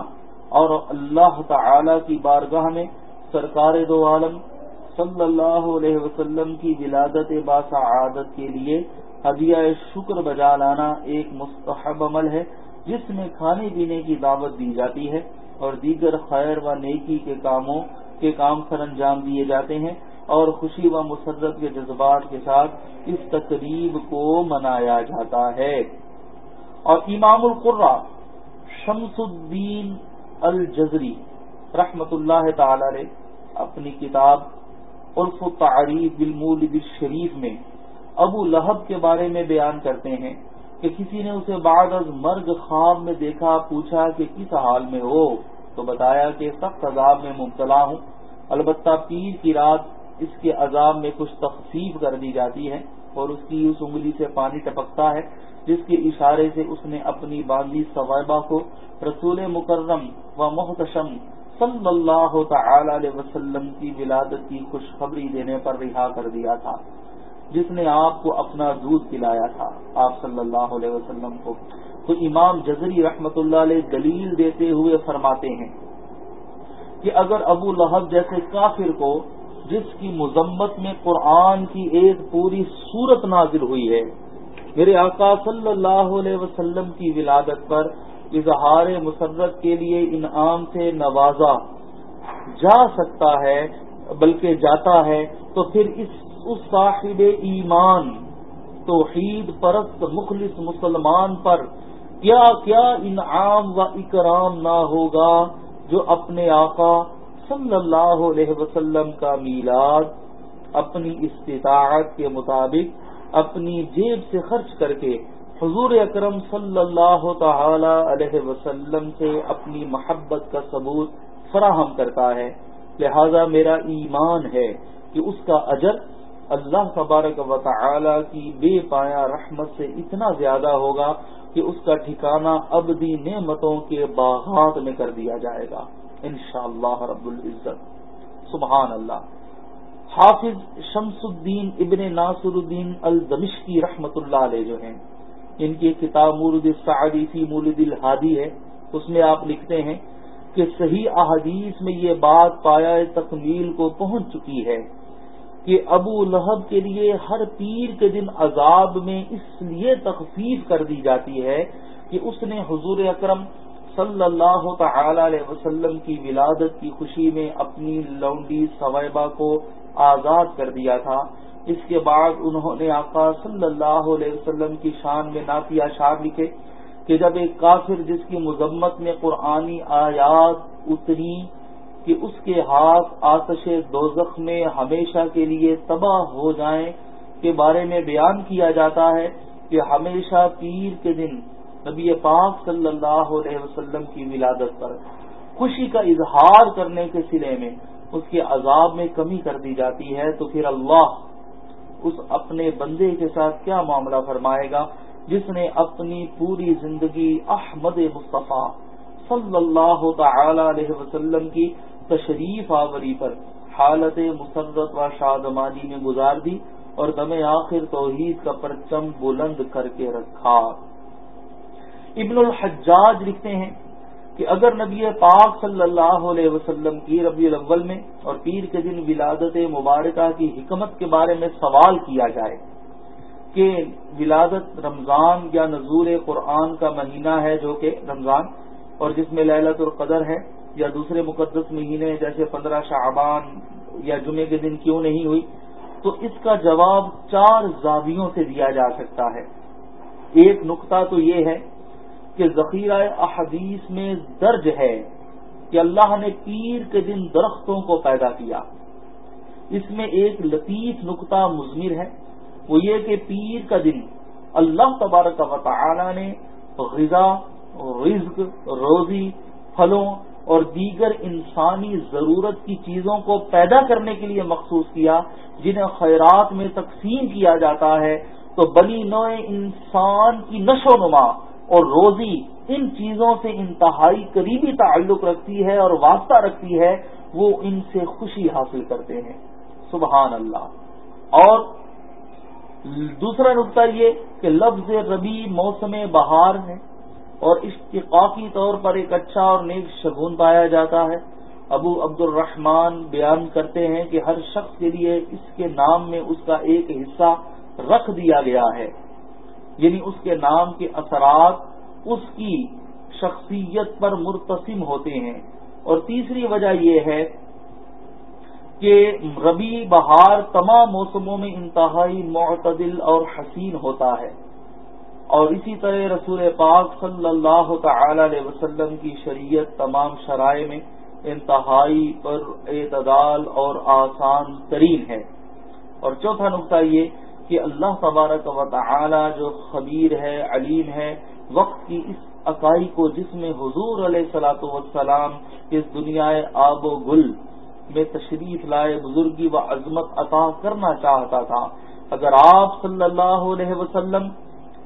S1: اور اللہ تعالی کی بارگاہ میں سرکار دو عالم صلی اللہ علیہ وسلم کی ولادت باسعادت کے لیے ہدیہ شکر بجا لانا ایک مستحب عمل ہے، جس میں کھانے پینے کی دعوت دی جاتی ہے اور دیگر خیر و نیکی کے کاموں کے کام سر انجام دیے جاتے ہیں اور خوشی و مسرت کے جذبات کے ساتھ اس تقریب کو منایا جاتا ہے۔ اور امام القرہ شمس الدین الجزری رحمت اللہ تعالی نے اپنی کتاب عرف و تعریف بالمولد شریف میں ابو لہب کے بارے میں بیان کرتے ہیں کہ کسی نے اسے بعد از مرگ خواب میں دیکھا، پوچھا کہ کس حال میں ہو؟ تو بتایا کہ سخت عذاب میں مبتلا ہوں۔ البتہ پیر کی رات اس کے عذاب میں کچھ تخفیف کر دی جاتی ہے اور اس کی اس انگلی سے پانی ٹپکتا ہے، جس کے اشارے سے اس نے اپنی باندھی سوائبہ کو رسول مکرم و محتشم صلی اللہ تعالی علیہ وسلم کی ولادت کی خوشخبری دینے پر رہا کر دیا تھا۔ جس نے آپ کو اپنا دودھ پلایا تھا۔ آپ صلی اللہ علیہ وسلم کو۔ تو امام جزری رحمت اللہ علیہ دلیل دیتے ہوئے فرماتے ہیں کہ اگر ابو لہب جیسے کافر کو جس کی مذمت میں قرآن کی ایک پوری صورت نازل ہوئی ہے، میرے آقا صلی اللہ علیہ وسلم کی ولادت پر اظہار مسرت کے لیے انعام سے نوازا جا سکتا ہے، بلکہ جاتا ہے، تو پھر اس اس صاحب ایمان توحید پرست مخلص مسلمان پر کیا کیا انعام و اکرام نہ ہوگا جو اپنے آقا صلی اللہ علیہ وسلم کا میلاد، اپنی استطاعت کے مطابق اپنی جیب سے خرچ کر کے حضور اکرم صلی اللہ تعالی علیہ وسلم سے اپنی محبت کا ثبوت فراہم کرتا ہے۔ لہذا میرا ایمان ہے کہ اس کا اجر اللہ تبارک و تعالی کی بے پایا رحمت سے اتنا زیادہ ہوگا کہ اس کا ٹھکانہ ابدی نعمتوں کے باغات میں کر دیا جائے گا۔ انشاءاللہ اللہ رب العزت۔ سبحان اللہ۔ حافظ شمس الدین ابن ناصر الدین الدمشقی رحمت اللہ علیہ جو ہیں، ان کی کتاب مورد سعدی فی مولد الحادی ہے۔ اس میں آپ لکھتے ہیں کہ صحیح احادیث میں یہ بات پایا تکمیل کو پہنچ چکی ہے۔ کہ ابو لہب کے لیے ہر پیر کے دن عذاب میں اس لیے تخفیف کر دی جاتی ہے کہ اس نے حضور اکرم صلی اللہ تعالی علیہ وسلم کی ولادت کی خوشی میں اپنی لونڈی سویبہ کو آزاد کر دیا تھا۔ اس کے بعد انہوں نے آقا صلی اللہ علیہ وسلم کی شان میں ناطی اشار لکھے کہ جب ایک کافر جس کی مذمت میں قرآنی آیات اتری کہ اس کے ہاتھ آتش دوزخ میں ہمیشہ کے لیے تباہ ہو جائیں کے بارے میں بیان کیا جاتا ہے کہ ہمیشہ پیر کے دن نبی پاک صلی اللہ علیہ وسلم کی ولادت پر خوشی کا اظہار کرنے کے سلے میں اس کے عذاب میں کمی کر دی جاتی ہے تو پھر اللہ اس اپنے بندے کے ساتھ کیا معاملہ فرمائے گا جس نے اپنی پوری زندگی احمد مصطفیٰ صلی اللہ تعالی علیہ وسلم کی تشریف آوری پر حالت مسرت و شادمانی میں گزار دی اور دم آخر توحید کا پرچم بلند کر کے رکھا۔ ابن الحجاج لکھتے ہیں کہ اگر نبی پاک صلی اللہ علیہ وسلم کی ربیع الاول میں اور پیر کے دن ولادت مبارکہ کی حکمت کے بارے میں سوال کیا جائے کہ ولادت رمضان یا نظور قرآن کا مہینہ ہے جو کہ رمضان اور جس میں للت القدر ہے یا دوسرے مقدس مہینے جیسے پندرہ شعبان یا جمعے کے دن کیوں نہیں ہوئی؟ تو اس کا جواب چار زاویوں سے دیا جا سکتا ہے۔ ایک نقطہ تو یہ ہے کہ ذخیرہ احادیث میں درج ہے کہ اللہ نے پیر کے دن درختوں کو پیدا کیا۔ اس میں ایک لطیف نقطہ مضمر ہے۔ وہ یہ کہ پیر کا دن اللہ تبارک و تعالی نے غذا، رزق، روزی، پھلوں اور دیگر انسانی ضرورت کی چیزوں کو پیدا کرنے کے لیے مخصوص کیا، جنہیں خیرات میں تقسیم کیا جاتا ہے، تو بلی نو انسان کی نشو نما اور روزی ان چیزوں سے انتہائی قریبی تعلق رکھتی ہے اور واسطہ رکھتی ہے، وہ ان سے خوشی حاصل کرتے ہیں۔ سبحان اللہ۔ اور دوسرا نقطہ یہ کہ لفظ ربی موسم بہار ہے۔ اور اشتقاقی طور پر ایک اچھا اور نیک شگون پایا جاتا ہے۔ ابو عبد الرحمان بیان کرتے ہیں کہ ہر شخص کے لیے اس کے نام میں اس کا ایک حصہ رکھ دیا گیا ہے۔ یعنی اس کے نام کے اثرات اس کی شخصیت پر مرتسم ہوتے ہیں۔ اور تیسری وجہ یہ ہے کہ ربی بہار تمام موسموں میں انتہائی معتدل اور حسین ہوتا ہے۔ اور اسی طرح رسول پاک صلی اللہ تعالی علیہ وسلم کی شریعت تمام شرائع میں انتہائی پر اعتدال اور آسان ترین ہے۔ اور چوتھا نقطہ یہ کہ اللہ تبارک و تعالی جو خبیر ہے، علیم ہے، وقت کی اس عقائی کو جس میں حضور علیہ سلاۃ وسلام اس دنیا آب و گل میں تشریف لائے بزرگی و عظمت عطا کرنا چاہتا تھا۔ اگر آپ صلی اللہ علیہ وسلم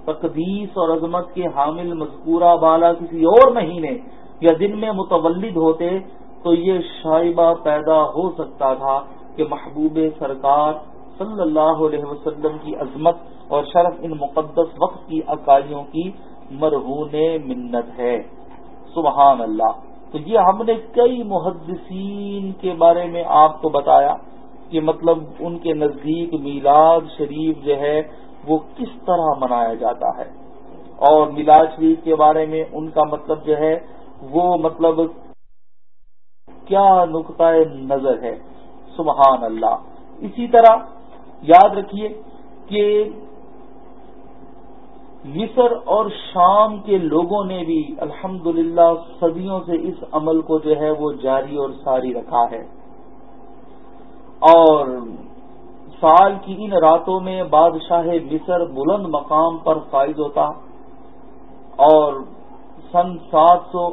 S1: تقدیس اور عظمت کے حامل مذکورہ بالا کسی اور مہینے یا دن میں متولد ہوتے تو یہ شائبہ پیدا ہو سکتا تھا کہ محبوب سرکار صلی اللہ علیہ وسلم کی عظمت اور شرف ان مقدس وقت کی اکائیوں کی مرہون منت ہے۔ سبحان اللہ۔ تو یہ ہم نے کئی محدثین کے بارے میں آپ کو بتایا کہ مطلب ان کے نزدیک میلاد شریف جو ہے وہ کس طرح منایا جاتا ہے؟ اور میلاد شریف کے بارے میں ان کا مطلب جو ہے، وہ مطلب کیا نقطۂ نظر ہے؟ سبحان اللہ۔ اسی طرح یاد رکھیے کہ مصر اور شام کے لوگوں نے بھی الحمد صدیوں سے اس عمل کو جو ہے وہ جاری اور ساری رکھا ہے۔ اور سال کی ان راتوں میں بادشاہ مصر بلند مقام پر فائز ہوتا اور سن سات سو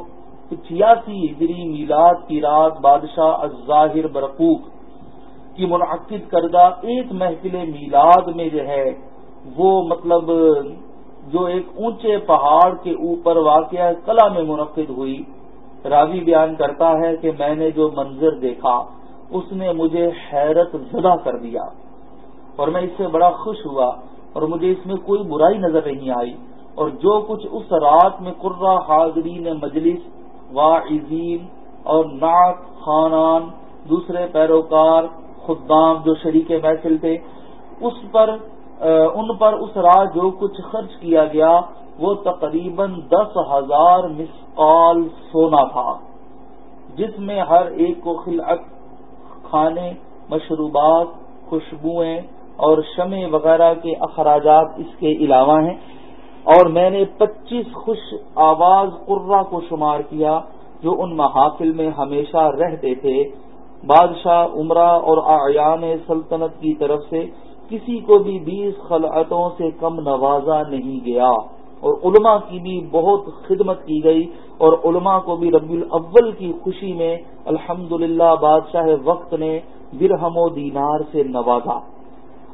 S1: پچیاسی ہجری میلاد کی رات بادشاہ الظاہر برقوق کی منعقد کردہ ایک محفل میلاد میں جو ہے، وہ مطلب جو ایک اونچے پہاڑ کے اوپر واقعہ کلا میں منعقد ہوئی۔ راوی بیان کرتا ہے کہ میں نے جو منظر دیکھا، اس نے مجھے حیرت زدہ کر دیا۔ اور میں اس سے بڑا خوش ہوا اور مجھے اس میں کوئی برائی نظر نہیں آئی اور جو کچھ اس رات میں قرہ حاضرین مجلس، واعظین اور نعت خانان، دوسرے پیروکار خدام جو شریک محفل تھے، اس پر ان پر اس رات جو کچھ خرچ کیا گیا، وہ تقریباً دس ہزار مسقال سونا تھا، جس میں ہر ایک کو خلعت، کھانے، مشروبات، خوشبوئیں اور شمع وغیرہ کے اخراجات اس کے علاوہ ہیں۔ اور میں نے پچیس خوش آواز قرہ کو شمار کیا جو ان محافل میں ہمیشہ رہتے تھے۔ بادشاہ عمرہ اور اعیان سلطنت کی طرف سے کسی کو بھی بیس خلعتوں سے کم نوازا نہیں گیا۔ اور علماء کی بھی بہت خدمت کی گئی۔ اور علماء کو بھی ربی الاول کی خوشی میں الحمد بادشاہ وقت نے برہم و دینار سے نوازا۔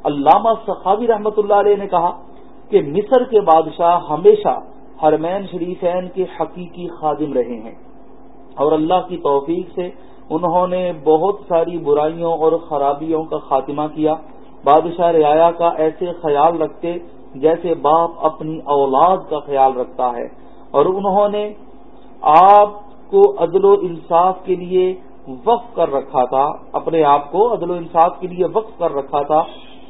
S1: علامہ سخاوی رحمت اللہ علیہ نے کہا کہ مصر کے بادشاہ ہمیشہ حرمین شریفین کے حقیقی خادم رہے ہیں۔ اور اللہ کی توفیق سے انہوں نے بہت ساری برائیوں اور خرابیوں کا خاتمہ کیا۔ بادشاہ رعایا کا ایسے خیال رکھتے جیسے باپ اپنی اولاد کا خیال رکھتا ہے۔ اور انہوں نے آپ کو عدل و انصاف کے لیے وقف کر رکھا تھا، اپنے آپ کو عدل و انصاف کے لیے وقف کر رکھا تھا۔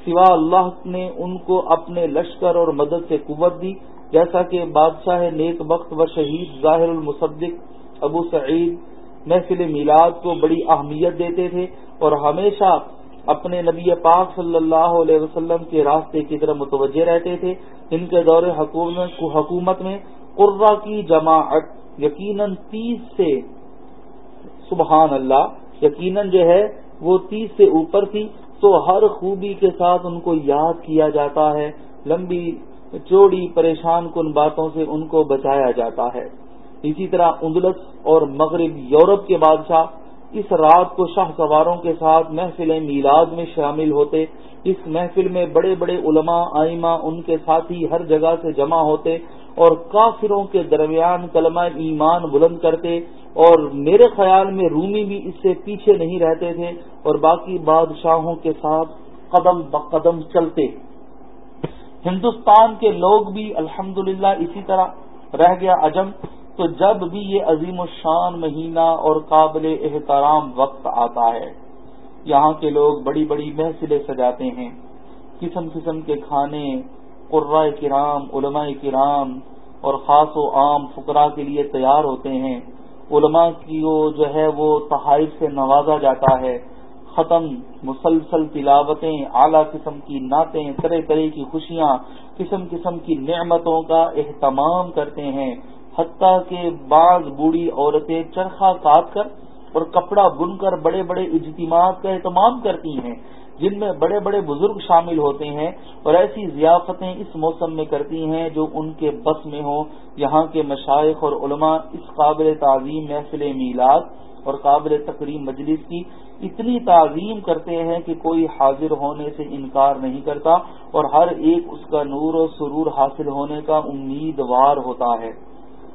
S1: سوا اللہ نے ان کو اپنے لشکر اور مدد سے قوت دی، جیسا کہ بادشاہ نیک بخت و شہید ظاہر المصدق ابو سعید محفل میلاد کو بڑی اہمیت دیتے تھے اور ہمیشہ اپنے نبی پاک صلی اللہ علیہ وسلم کے راستے کی طرف متوجہ رہتے تھے۔ ان کے دور حکومت میں قرہ کی جماعت یقیناً تیس سے سبحان اللہ، یقیناً جو ہے وہ تیس سے اوپر تھی۔ تو ہر خوبی کے ساتھ ان کو یاد کیا جاتا ہے، لمبی چوڑی پریشان کن باتوں سے ان کو بچایا جاتا ہے۔ اسی طرح اندلس اور مغرب یورپ کے بادشاہ اس رات کو شاہ سواروں کے ساتھ محفل میلاد میں شامل ہوتے، اس محفل میں بڑے بڑے علماء، آئمہ ان کے ساتھی ہر جگہ سے جمع ہوتے اور کافروں کے درمیان کلمہ ایمان بلند کرتے اور میرے خیال میں رومی بھی اس سے پیچھے نہیں رہتے تھے اور باقی بادشاہوں کے ساتھ قدم بقدم چلتے۔ ہندوستان کے لوگ بھی الحمد اسی طرح رہ گیا عجم۔ تو جب بھی یہ عظیم الشان مہینہ اور قابل احترام وقت آتا ہے، یہاں کے لوگ بڑی بڑی محفلیں سجاتے ہیں۔ قسم قسم کے کھانے قرائے کرام، علماء کرام اور خاص و عام فقراء کے لیے تیار ہوتے ہیں۔ علماء کی جو ہے وہ تحائف سے نوازا جاتا ہے۔ ختم، مسلسل تلاوتیں، اعلیٰ قسم کی نعتیں، طرح طرح کی خوشیاں، قسم قسم کی نعمتوں کا اہتمام کرتے ہیں۔ حتیٰ کہ بعض بوڑھی عورتیں چرخا کاٹ کر اور کپڑا بن کر بڑے بڑے اجتماعات کا اہتمام کرتی ہیں، جن میں بڑے بڑے بزرگ شامل ہوتے ہیں اور ایسی ضیافتیں اس موسم میں کرتی ہیں جو ان کے بس میں ہوں۔ یہاں کے مشائق اور علماء اس قابل تعظیم محفل میلاد اور قابل تقریم مجلس کی اتنی تعظیم کرتے ہیں کہ کوئی حاضر ہونے سے انکار نہیں کرتا اور ہر ایک اس کا نور و سرور حاصل ہونے کا امیدوار ہوتا ہے۔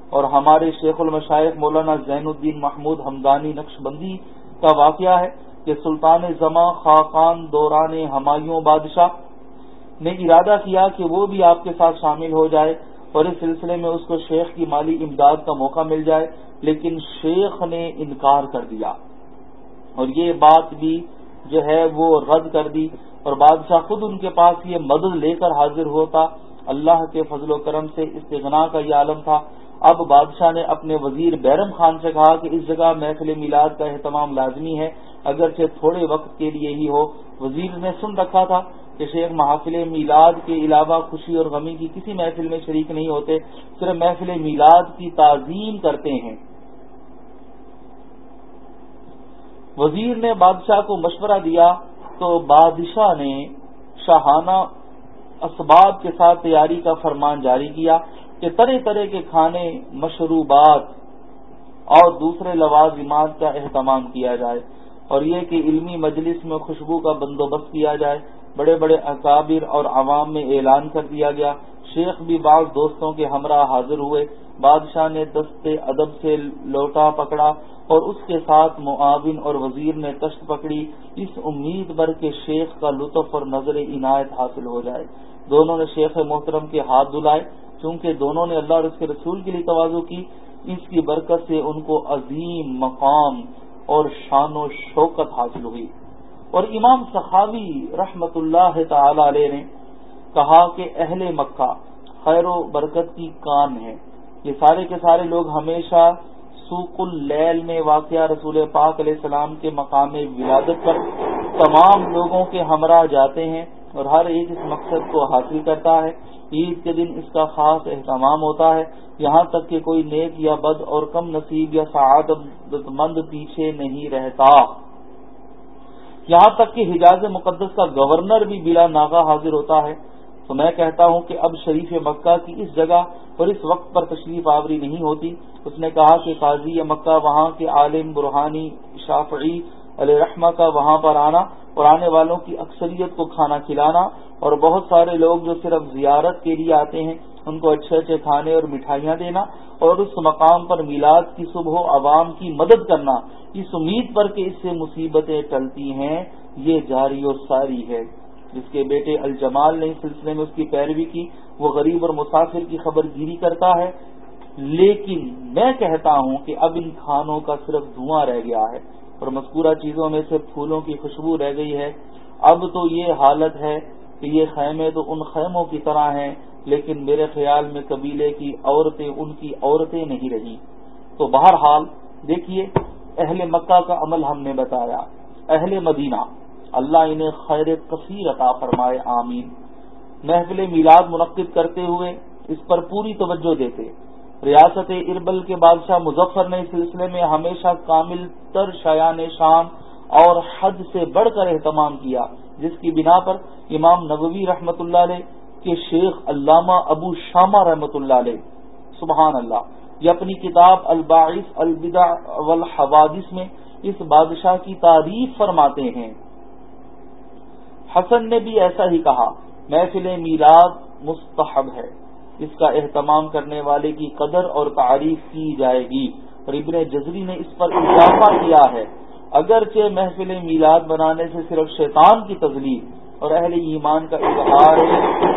S1: اور ہمارے شیخ المشائق مولانا زین الدین محمود حمدانی نقش بندی کا واقعہ ہے کہ سلطان زماں خاقان دوران ہمایوں بادشاہ نے ارادہ کیا کہ وہ بھی آپ کے ساتھ شامل ہو جائے اور اس سلسلے میں اس کو شیخ کی مالی امداد کا موقع مل جائے، لیکن شیخ نے انکار کر دیا۔ اور یہ بات بھی جو ہے وہ رد کر دی اور بادشاہ خود ان کے پاس یہ مدد لے کر حاضر ہوتا۔ اللہ کے فضل و کرم سے استغنا کا یہ عالم تھا۔ اب بادشاہ نے اپنے وزیر بیرم خان سے کہا کہ اس جگہ محفل میلاد کا اہتمام لازمی ہے، اگرچہ تھوڑے وقت کے لیے ہی ہو۔ وزیر نے سن رکھا تھا کہ شیخ محافل میلاد کے علاوہ خوشی اور غمی کی کسی محفل میں شریک نہیں ہوتے، صرف محفل میلاد کی تعظیم کرتے ہیں۔ وزیر نے بادشاہ کو مشورہ دیا تو بادشاہ نے شاہانہ اسباب کے ساتھ تیاری کا فرمان جاری کیا۔ کہ طرح طرح کے کھانے، مشروبات اور دوسرے لوازمات کا اہتمام کیا جائے اور یہ کہ علمی مجلس میں خوشبو کا بندوبست کیا جائے، بڑے بڑے اکابر اور عوام میں اعلان کر دیا گیا۔ شیخ بھی بعض دوستوں کے ہمراہ حاضر ہوئے۔ بادشاہ نے دست ادب سے لوٹا پکڑا اور اس کے ساتھ معاون اور وزیر نے کشت پکڑی۔ اس امید پر کہ شیخ کا لطف اور نظر عنایت حاصل ہو جائے۔ دونوں نے شیخ محترم کے ہاتھ دلائے۔ چونکہ دونوں نے اللہ اور اس کے رسول کے لیے توازو کی، اس کی برکت سے ان کو عظیم مقام اور شان و شوکت حاصل ہوئی۔ اور امام صحابی رحمت اللہ تعالی علیہ نے کہا کہ اہل مکہ خیر و برکت کی کان ہے۔ یہ سارے کے سارے لوگ ہمیشہ سوق اللیل میں واقعہ رسول پاک علیہ السلام کے مقام ولادت پر تمام لوگوں کے ہمراہ جاتے ہیں۔ اور ہر ایک اس مقصد کو حاصل کرتا ہے۔ عید کے دن اس کا خاص اہتمام ہوتا ہے۔ یہاں تک کہ کوئی نیک یا بد اور کم نصیب یا سعادت مند پیچھے نہیں رہتا۔ یہاں تک کہ حجاز مقدس کا گورنر بھی بلا ناغا حاضر ہوتا ہے۔ تو میں کہتا ہوں کہ اب شریف مکہ کی اس جگہ اور اس وقت پر تشریف آوری نہیں ہوتی۔ اس نے کہا کہ قاضی مکہ وہاں کے عالم برہانی شافعی علیہ رحمہ کا وہاں پر آنا اور آنے والوں کی اکثریت کو کھانا کھلانا اور بہت سارے لوگ جو صرف زیارت کے لیے آتے ہیں، ان کو اچھے اچھے کھانے اور مٹھائیاں دینا اور اس مقام پر میلاد کی صبح عوام کی مدد کرنا، اس امید پر کہ اس سے مصیبتیں ٹلتی ہیں، یہ جاری اور ساری ہے۔ جس کے بیٹے الجمال نے اس سلسلے میں اس کی پیروی کی، وہ غریب اور مسافر کی خبر گیری کرتا ہے۔ لیکن میں کہتا ہوں کہ اب ان کھانوں کا صرف دھواں رہ گیا ہے۔ اور مذکورہ چیزوں میں سے پھولوں کی خوشبو رہ گئی ہے۔ اب تو یہ حالت ہے کہ یہ خیمے تو ان خیموں کی طرح ہیں، لیکن میرے خیال میں قبیلے کی عورتیں ان کی عورتیں نہیں رہی تو بہرحال دیکھیے، اہل مکہ کا عمل ہم نے بتایا، اہل مدینہ، اللہ انہیں خیر کثیر عطا فرمائے، آمین۔ محفل میلاد منعقد کرتے ہوئے اس پر پوری توجہ دیتے۔ ریاست اربل کے بادشاہ مظفر نے اس سلسلے میں ہمیشہ کامل تر شایان شام اور حد سے بڑھ کر اہتمام کیا، جس کی بنا پر امام نبوی رحمت اللہ علیہ کے شیخ علامہ ابو شامہ رحمت اللہ علیہ، سبحان اللہ، یہ اپنی کتاب الباعث البدع والحوادث میں اس بادشاہ کی تعریف فرماتے ہیں۔ حسن نے بھی ایسا ہی کہا، محفل میلاد مستحب ہے۔ اس کا اہتمام کرنے والے کی قدر اور تعریف کی جائے گی اور ابن جزری نے اس پر اضافہ کیا ہے۔ اگرچہ محفل میلاد بنانے سے صرف شیطان کی تجلیف اور اہل ایمان کا اظہار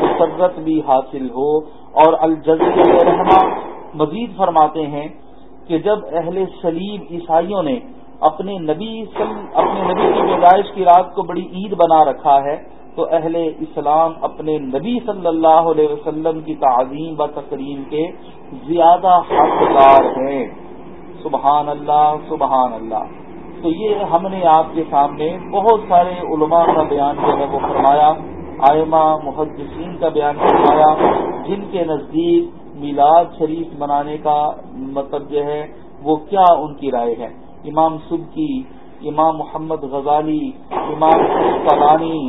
S1: مسرت بھی حاصل ہو اور الجزری رحمہ مزید فرماتے ہیں کہ جب اہل سلیم عیسائیوں نے اپنے نبی اپنے نبی کی پیدائش کی رات کو بڑی عید بنا رکھا ہے تو اہل اسلام اپنے نبی صلی اللہ علیہ وسلم کی تعظیم و تقریم کے زیادہ حقدار ہیں۔ سبحان اللہ سبحان اللہ۔ تو یہ ہم نے آپ کے سامنے بہت سارے علماء کا بیان جو ہے، وہ فرمایا، آئمہ، محدثین کا بیان فرمایا، جن کے نزدیک میلاد شریف منانے کا مطلب جو ہے، وہ کیا ان کی رائے ہے؟ امام سبکی، امام محمد غزالی، امام کلانی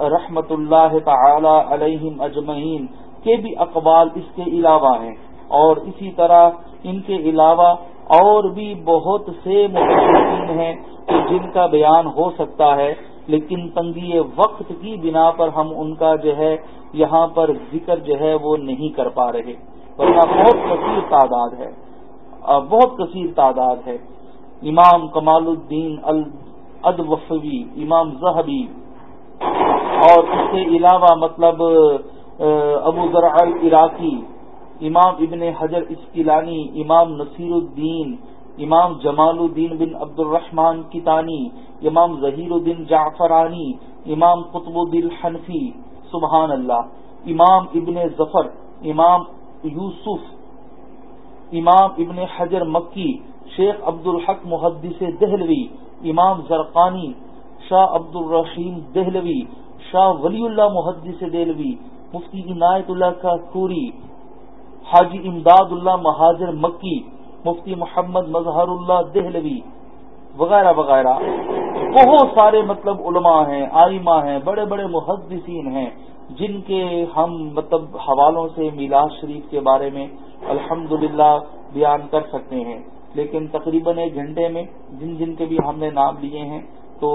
S1: رحمت اللہ تعالی علیہم اجمعین کے بھی اقبال اس کے علاوہ ہیں اور اسی طرح ان کے علاوہ اور بھی بہت سے محسوس ہیں کہ جن کا بیان ہو سکتا ہے، لیکن تنگی وقت کی بنا پر ہم ان کا جو ہے یہاں پر ذکر جو ہے وہ نہیں کر پا رہے۔ ورنہ بہت کثیر تعداد ہے۔ بہت کثیر تعداد ہے۔ امام کمال الدین الدوفی امام زہبی اور اس کے علاوہ مطلب ابو ذرا العراقی، امام ابن حجر اسکیلانی، امام نصیر الدین، امام جمال الدین بن عبد الرحمان کتانی امام ظہیر الدین جعفرانی، امام قطب الدین حنفی، سبحان اللہ، امام ابن ظفر، امام یوسف، امام ابن حجر مکی، شیخ عبد الحق محدث دہلوی، امام زرقانی، شاہ عبد الرحیم دہلوی شاہ ولی اللہ محدث دہلوی، مفتی عنایت اللہ کا کوری حاجی امداد اللہ مہاجر مکی، مفتی محمد مظہر اللہ دہلوی، وغیرہ وغیرہ۔ بہت سارے مطلب علماء ہیں آئمہ ہیں، بڑے بڑے محدثین ہیں، جن کے ہم مطلب حوالوں سے میلاد شریف کے بارے میں الحمد بیان کر سکتے ہیں۔ لیکن تقریباً ایک گھنٹے میں جن جن کے بھی ہم نے نام لیے ہیں، تو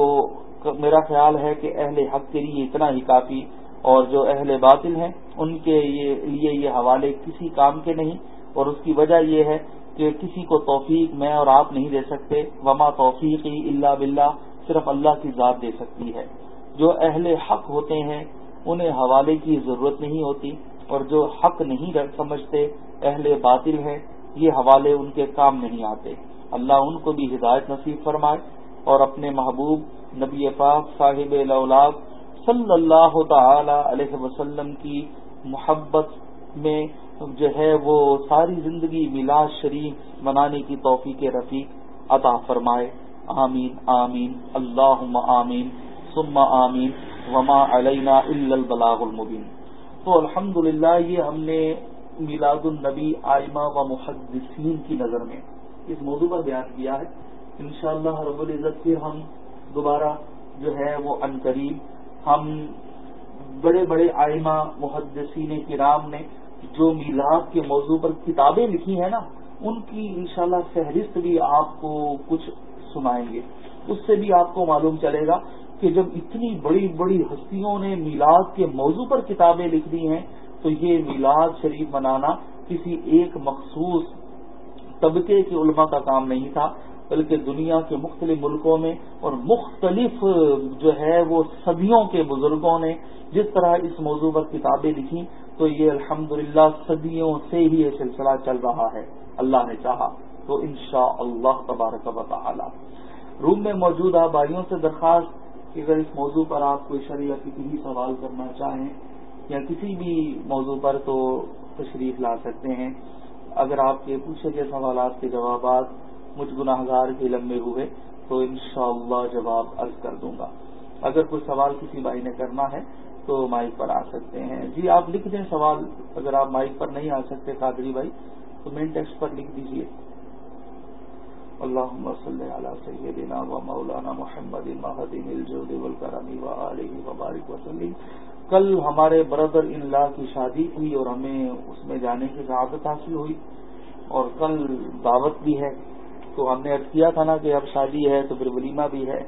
S1: میرا خیال ہے کہ اہل حق کے لیے اتنا ہی کافی اور جو اہل باطل ہیں، ان کے لیے یہ حوالے کسی کام کے نہیں۔ اور اس کی وجہ یہ ہے کہ کسی کو توفیق میں اور آپ نہیں دے سکتے۔ وما توفیق اللہ بلّہ صرف اللہ کی ذات دے سکتی ہے۔ جو اہل حق ہوتے ہیں، انہیں حوالے کی ضرورت نہیں ہوتی۔ اور جو حق نہیں سمجھتے اہل باطل ہیں، یہ حوالے ان کے کام نہیں آتے۔ اللہ ان کو بھی ہدایت نصیب فرمائے اور اپنے محبوب نبی پاک صاحب صلی اللہ تعالی علیہ وسلم کی محبت میں جو ہے وہ ساری زندگی میلاد شریف منانے کی توفیق رفیق عطا فرمائے۔ آمین آمین اللہ آمین، ثم آمین، وما علینا البلاغ المبین۔ تو الحمد یہ ہم نے میلاد النبی آئمہ و محدثین کی نظر میں اس موضوع پر بیان کیا ہے۔ انشاءاللہ رب العزت پھر ہم دوبارہ جو ہے وہ ان قریب ہم بڑے بڑے آئمہ، محدثین کرام نے جو میلاد کے موضوع پر کتابیں لکھی ہیں نا، ان کی انشاءاللہ فہرست بھی آپ کو کچھ سنائیں گے۔ اس سے بھی آپ کو معلوم چلے گا کہ جب اتنی بڑی بڑی ہستیوں نے میلاد کے موضوع پر کتابیں لکھ دی ہیں، تو یہ میلاد شریف منانا کسی ایک مخصوص طبقے کے علماء کا کام نہیں تھا۔ بلکہ دنیا کے مختلف ملکوں میں اور مختلف جو ہے وہ صدیوں کے بزرگوں نے جس طرح اس موضوع پر کتابیں لکھی تو یہ الحمدللہ صدیوں سے ہی یہ سلسلہ چل رہا ہے۔ اللہ نے چاہا۔ تو انشاء اللہ تبارک و تعالی۔ روم میں موجود بھائیوں سے درخواست کہ اگر اس موضوع پر آپ کوئی شرح کسی بھی سوال کرنا چاہیں یا کسی بھی موضوع پر تو تشریف لا سکتے ہیں۔ اگر آپ کے پوچھے گئے سوالات کے جوابات مجھ گناہ گار کے لمبے ہوئے تو انشاءاللہ جواب عرض کر دوں گا۔ اگر کوئی سوال کسی بھائی نے کرنا ہے تو مائک پر آ سکتے ہیں۔ جی آپ لکھ دیں سوال، اگر آپ مائک پر نہیں آ سکتے قادری بھائی، تو مین ٹیکسٹ پر لکھ دیجیے اللہ صلی علی سیدنا و مولانا محمد وبارک وسلم کل ہمارے بردر ان لا کی شادی تھی اور ہمیں اس میں جانے کی سعادت حاصل ہوئی اور کل دعوت بھی ہے۔ تو ہم نے ارد کیا تھا نا کہ اب شادی ہے تو پھر ولیمہ بھی ہے۔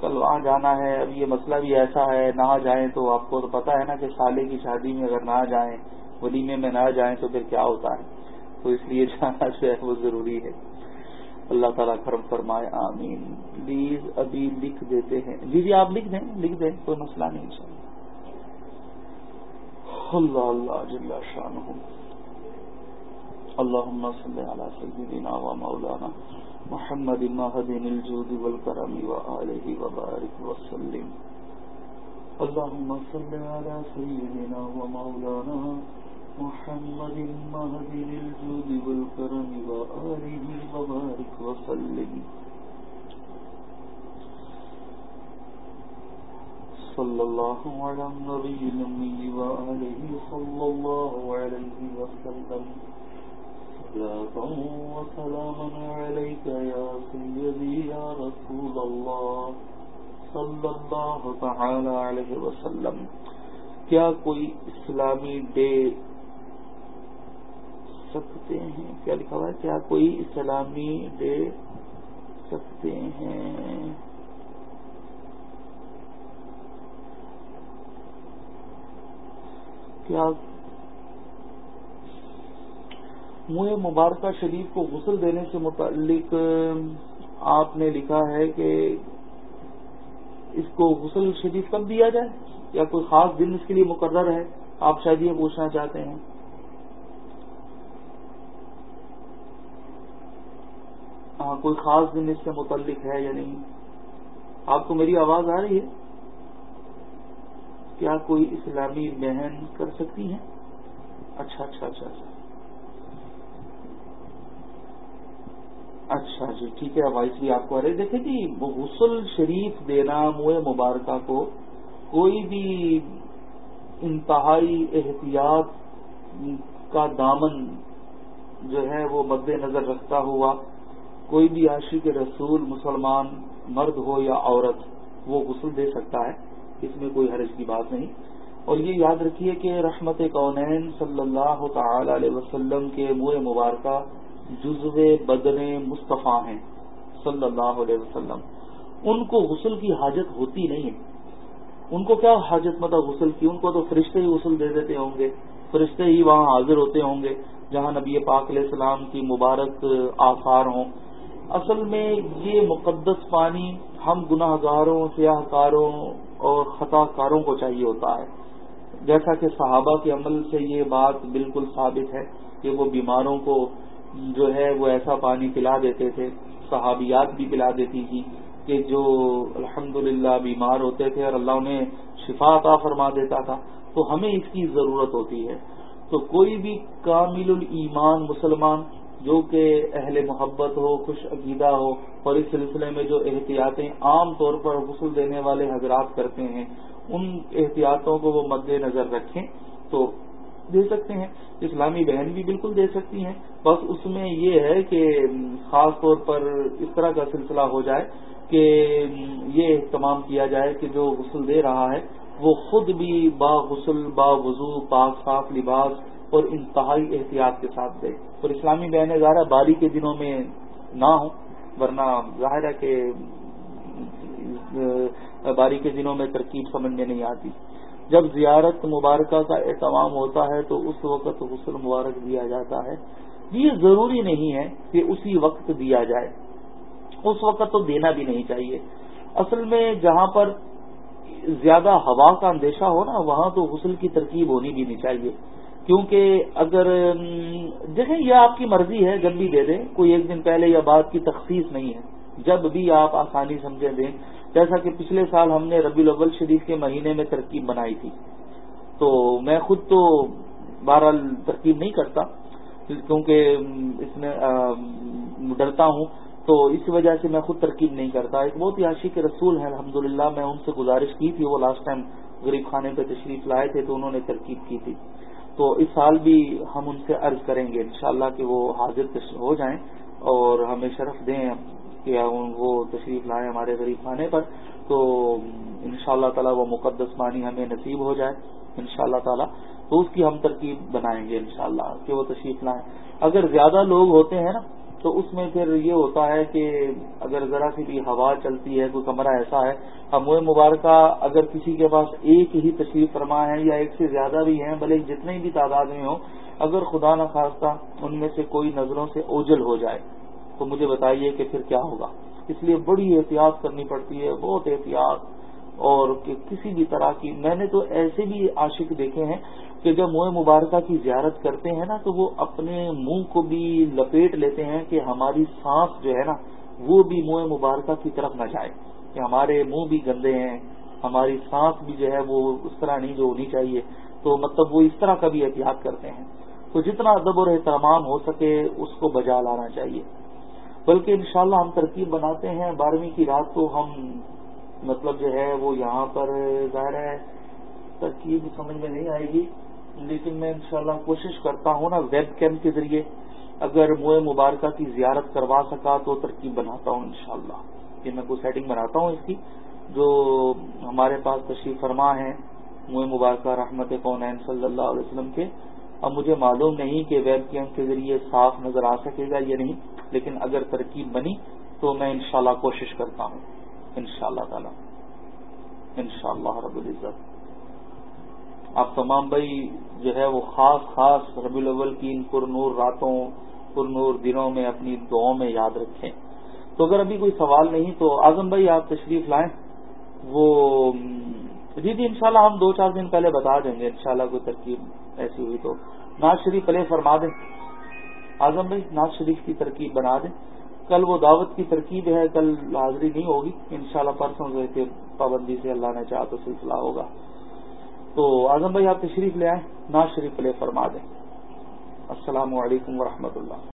S1: کل وہاں جانا ہے، اب یہ مسئلہ بھی ایسا ہے، نہ جائیں تو آپ کو تو پتا ہے نا کہ سالے کی شادی میں اگر نہ جائیں، ولیمے میں نہ جائیں تو پھر کیا ہوتا ہے۔ تو اس لیے *laughs* جانا جو ہے وہ ضروری ہے۔ اللہ تعالیٰ کرم فرمائے، آمین۔ پلیز ابھی لکھ دیتے ہیں۔ جی جی آپ لکھ دیں لکھ دیں، کوئی مسئلہ نہیں چاہیے اللہ۔ اللہ جل شان اللہ صلی سیدنا و مولانا۔ محمد المهدين الجود والكرم وآله وبارك وسلم. اللهم صل على سيدنا ومولانا محمد المهدين الجود والكرم وآله وبارك وسلم. صلى الله على النبي الأمي وآله صلى الله عليه وسلم. وسلاما عليك يا سيدي يا رسول الله. صلى الله تعالى عليه وسلم. کیا کوئی اسلامی ڈے سکتے ہیں؟ کیا لکھا ہوا ہے؟ کیا کوئی اسلامی ڈے سکتے ہیں؟ کیا منہ مبارکہ شریف کو غسل دینے سے متعلق آپ نے لکھا ہے کہ اس کو غسل شریف کب دیا جائے یا کوئی خاص دن اس کے لیے مقرر ہے؟ آپ شاید یہ پوچھنا چاہتے ہیں۔ ہاں کوئی خاص دن اس سے متعلق ہے یا نہیں؟ آپ کو میری آواز آ رہی ہے؟ کیا کوئی اسلامی بہن کر سکتی ہیں؟ اچھا اچھا اچھا اچھا۔ اچھا جی ٹھیک ہے وائس بھی آپ کو ارے، دیکھیں جی وہ غسل شریف دینا منہ مبارکہ کو کوئی بھی انتہائی احتیاط کا دامن جو ہے وہ مد نظر رکھتا ہوا کوئی بھی عاشق رسول، مسلمان، مرد ہو یا عورت، وہ غسل دے سکتا ہے، اس میں کوئی حرج کی بات نہیں۔ اور یہ یاد رکھیے کہ رحمت کونین صلی اللہ تعالی علیہ وسلم کے منہ مبارکہ جزو بدن مصطفیٰ ہیں، صلی اللہ علیہ وسلم۔ ان کو غسل کی حاجت ہوتی نہیں ہے۔ ان کو کیا حاجت؟ مطلب غسل کی۔ ان کو تو فرشتے ہی غسل دے دیتے ہوں گے۔ فرشتے ہی وہاں حاضر ہوتے ہوں گے، جہاں نبی پاک علیہ السلام کی مبارک آثار ہوں۔ اصل میں یہ مقدس پانی ہم گناہ گاروں سیاہ کاروں اور خطا کاروں کو چاہیے ہوتا ہے۔ جیسا کہ صحابہ کے عمل سے یہ بات بالکل ثابت ہے کہ وہ بیماروں کو جو ہے وہ ایسا پانی پلا دیتے تھے، صحابیات بھی پلا دیتی تھی کہ جو الحمد بیمار ہوتے تھے اور اللہ انہیں شفا عطا فرما دیتا تھا، تو ہمیں اس کی ضرورت ہوتی ہے۔ تو کوئی بھی کامل الایمان مسلمان جو کہ اہل محبت ہو، خوش عقیدہ ہو اور اس سلسلے میں جو احتیاطیں عام طور پر غسل دینے والے حضرات کرتے ہیں، ان احتیاطوں کو وہ مد نظر رکھیں تو دے سکتے ہیں، اسلامی بہن بھی بالکل دے سکتی ہیں۔ بس اس میں یہ ہے کہ خاص طور پر اس طرح کا سلسلہ ہو جائے کہ یہ اہتمام کیا جائے کہ جو غسل دے رہا ہے، وہ خود بھی با غسل، با وضو، پاک صاف لباس اور انتہائی احتیاط کے ساتھ دے۔ اور اسلامی بہن زارہ باری کے دنوں میں نہ ہوں، ورنہ ظاہر ہے کہ باری کے دنوں میں ترکیب سمجھ میں نہیں آتی۔ جب زیارت مبارکہ کا اہتمام ہوتا ہے تو اس وقت غسل مبارک دیا جاتا ہے۔ یہ ضروری نہیں ہے کہ اسی وقت دیا جائے۔ اس وقت تو دینا بھی نہیں چاہیے۔ اصل میں جہاں پر زیادہ ہوا کا اندیشہ ہو نا، وہاں تو غسل کی ترکیب ہونی بھی نہیں چاہیے۔ کیونکہ اگر دیکھیں، یہ آپ کی مرضی ہے جب بھی دے دیں، کوئی ایک دن پہلے یا بعد کی تخصیص نہیں ہے۔ جب بھی آپ آسانی سمجھے دیں جیسا کہ پچھلے سال ہم نے ربی الاول شریف کے مہینے میں ترکیب بنائی تھی۔ تو میں خود تو بہرحال ترکیب نہیں کرتا، کیونکہ اس میں ڈرتا ہوں۔ تو اس وجہ سے میں خود ترکیب نہیں کرتا۔ ایک بہت ہی عاشق رسول ہیں الحمد میں ان سے گزارش کی تھی۔ وہ لاسٹ ٹائم غریب خانے پہ تشریف لائے تھے تو انہوں نے ترکیب کی تھی۔ تو اس سال بھی ہم ان سے عرض کریں گے انشاءاللہ کہ وہ حاضر ہو جائیں اور ہمیں شرف دیں۔ کہ وہ تشریف لائیں ہمارے غریب خانے پر، تو ان شاء اللہ تعالیٰ وہ مقدس مانی ہمیں نصیب ہو جائے ان شاء اللہ تعالیٰ۔ تو اس کی ہم ترکیب بنائیں گے انشاءاللہ، کہ وہ تشریف لائیں۔ اگر زیادہ لوگ ہوتے ہیں نا، تو اس میں پھر یہ ہوتا ہے کہ اگر ذرا سی بھی ہوا چلتی ہے، کوئی کمرہ ایسا ہے ہموئے مبارکہ اگر کسی کے پاس ایک ہی تشریف فرما ہے یا ایک سے زیادہ بھی ہیں، بھلے جتنے بھی تعداد میں ہوں، اگر خدا نخواستہ ان میں سے کوئی نظروں سے اوجل ہو جائے۔ تو مجھے بتائیے کہ پھر کیا ہوگا۔ اس لیے بڑی احتیاط کرنی پڑتی ہے، بہت احتیاط۔ اور کہ کسی بھی طرح کی، میں نے تو ایسے بھی عاشق دیکھے ہیں کہ جب منہ مبارکہ کی زیارت کرتے ہیں نا، تو وہ اپنے منہ کو بھی لپیٹ لیتے ہیں کہ ہماری سانس جو ہے نا، وہ بھی منہ مبارکہ کی طرف نہ جائے۔ کہ ہمارے منہ بھی گندے ہیں، ہماری سانس بھی جو ہے وہ اس طرح نہیں جو ہونی چاہیے۔ تو مطلب وہ اس طرح کا بھی احتیاط کرتے ہیں۔ تو جتنا ادب اور اہتمام ہو سکے، اس کو بجا لانا چاہیے۔ بلکہ انشاءاللہ ہم ترکیب بناتے ہیں، بارہویں کی رات کو ہم مطلب جو ہے وہ یہاں پر ظاہر ہے، ترکیب سمجھ میں نہیں آئے گی، لیکن میں انشاءاللہ کوشش کرتا ہوں نا ویب کیم کے ذریعے اگر موئے مبارکہ کی زیارت کروا سکا تو ترکیب بناتا ہوں انشاءاللہ۔ کہ میں کوئی سیٹنگ بناتا ہوں اس کی، جو ہمارے پاس تشریف فرما ہے موئے مبارکہ رحمت کون صلی اللہ علیہ وسلم کے۔ اب مجھے معلوم نہیں کہ ویب کیم کے ذریعے صاف نظر آ سکے گا یا نہیں۔ لیکن اگر ترکیب بنی تو میں انشاءاللہ کوشش کرتا ہوں. انشاءاللہ شاء اللہ تعالی. ان اللہ رب العزت. آپ تمام بھائی جو ہے وہ خاص خاص ربی الاول کی ان پر نور راتوں پر نور دنوں میں اپنی دعاؤں میں یاد رکھیں. تو اگر ابھی کوئی سوال نہیں تو اعظم بھائی آپ تشریف لائیں. وہ جی جی انشاءاللہ ہم دو چار دن پہلے بتا دیں گے. انشاءاللہ کوئی ترکیب ایسی ہوئی تو. ناز شریف پہلے فرما دیں. اعظم بھائی ناز شریف کی ترکیب بنا دیں۔ کل وہ دعوت کی ترکیب ہے، کل حاضری نہیں ہوگی۔ انشاءاللہ پرسوں جو پابندی سے اللہ نے چاہ تو سلسلہ ہوگا۔ تو اعظم بھائی، آپ تشریف لے آئیں ناز شریف لے فرما دیں۔ السلام علیکم ورحمۃ اللہ۔